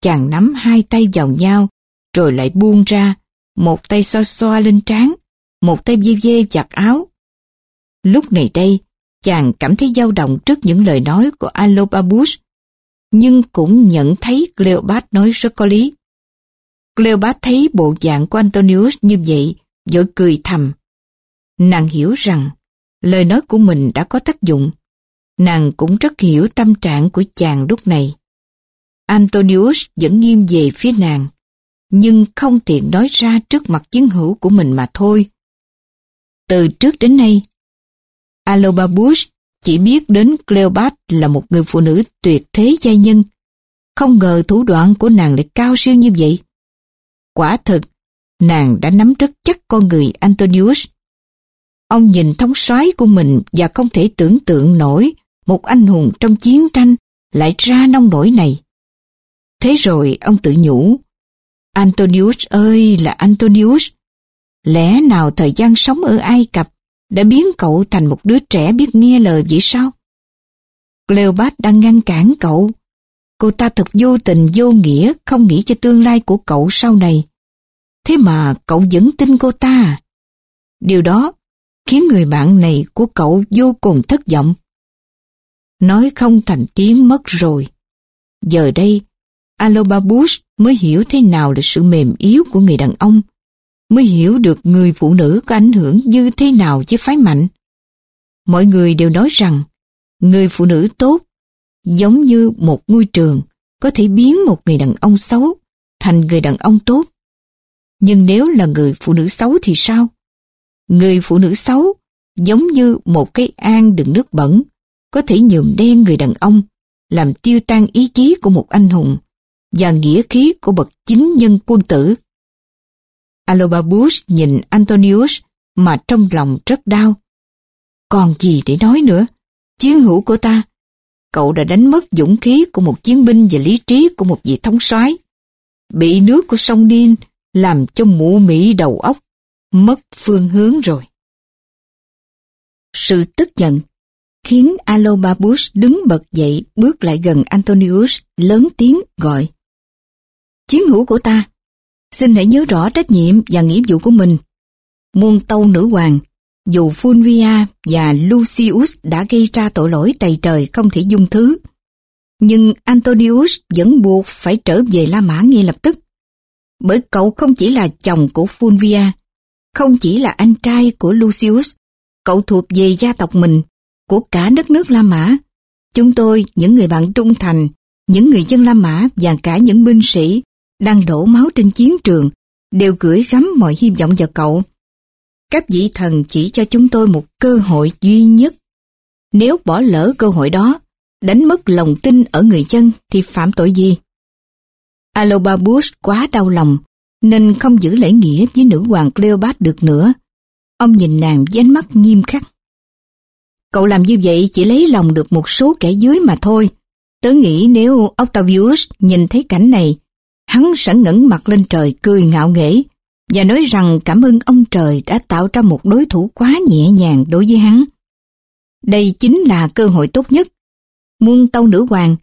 Chàng nắm hai tay vào nhau, rồi lại buông ra, một tay xoa xoa lên trán, một tay dê dê giặt áo. Lúc này đây, chàng cảm thấy dao động trước những lời nói của Alobabush, nhưng cũng nhận thấy Cleopat nói rất có lý. Cleopat thấy bộ dạng của Antonius như vậy, vội cười thầm. Nàng hiểu rằng, lời nói của mình đã có tác dụng, Nàng cũng rất hiểu tâm trạng của chàng lúc này. Antonius vẫn nghiêm về phía nàng, nhưng không tiện nói ra trước mặt chiến hữu của mình mà thôi. Từ trước đến nay, Alobabus chỉ biết đến Cleopat là một người phụ nữ tuyệt thế giai nhân. Không ngờ thủ đoạn của nàng lại cao siêu như vậy. Quả thực, nàng đã nắm rất chắc con người Antonius. Ông nhìn thống soái của mình và không thể tưởng tượng nổi một anh hùng trong chiến tranh lại ra nông nổi này. Thế rồi ông tự nhủ, Antonius ơi là Antonius, lẽ nào thời gian sống ở Ai Cập đã biến cậu thành một đứa trẻ biết nghe lời vậy sao? Cleopat đang ngăn cản cậu. Cô ta thật vô tình vô nghĩa không nghĩ cho tương lai của cậu sau này. Thế mà cậu vẫn tin cô ta. Điều đó khiến người bạn này của cậu vô cùng thất vọng. Nói không thành tiếng mất rồi. Giờ đây, Aloba Bush mới hiểu thế nào là sự mềm yếu của người đàn ông, mới hiểu được người phụ nữ có ảnh hưởng như thế nào với phái mạnh. Mọi người đều nói rằng, người phụ nữ tốt giống như một ngôi trường có thể biến một người đàn ông xấu thành người đàn ông tốt. Nhưng nếu là người phụ nữ xấu thì sao? Người phụ nữ xấu giống như một cái an đựng nước bẩn có thể nhuộm đen người đàn ông làm tiêu tan ý chí của một anh hùng và nghĩa khí của bậc chính nhân quân tử. Alobabus nhìn Antonius mà trong lòng rất đau. Còn gì để nói nữa? Chiến hữu của ta, cậu đã đánh mất dũng khí của một chiến binh và lý trí của một vị thống soái Bị nước của sông Điên làm cho mụ mị đầu óc, mất phương hướng rồi. Sự tức giận khiến Alobabus đứng bật dậy bước lại gần Antonius lớn tiếng gọi. Chiến hữu của ta, xin hãy nhớ rõ trách nhiệm và nghĩa vụ của mình. Muôn tâu nữ hoàng, dù Fulvia và Lucius đã gây ra tội lỗi tày trời không thể dung thứ, nhưng Antonius vẫn buộc phải trở về La Mã ngay lập tức. Bởi cậu không chỉ là chồng của Fulvia, không chỉ là anh trai của Lucius, cậu thuộc về gia tộc mình, của cả đất nước La Mã. Chúng tôi, những người bạn trung thành, những người dân La Mã và cả những binh sĩ đang đổ máu trên chiến trường đều gửi gắm mọi hy vọng vào cậu. Các vị thần chỉ cho chúng tôi một cơ hội duy nhất. Nếu bỏ lỡ cơ hội đó, đánh mất lòng tin ở người dân thì phạm tội gì? Aloba Bush quá đau lòng nên không giữ lễ nghĩa với nữ hoàng Cleopat được nữa. Ông nhìn nàng với ánh mắt nghiêm khắc. Cậu làm như vậy chỉ lấy lòng được một số kẻ dưới mà thôi. Tớ nghĩ nếu Octavius nhìn thấy cảnh này Hắn sẵn ngẩng mặt lên trời cười ngạo nghễ và nói rằng cảm ơn ông trời đã tạo ra một đối thủ quá nhẹ nhàng đối với hắn. Đây chính là cơ hội tốt nhất. Muôn tâu nữ hoàng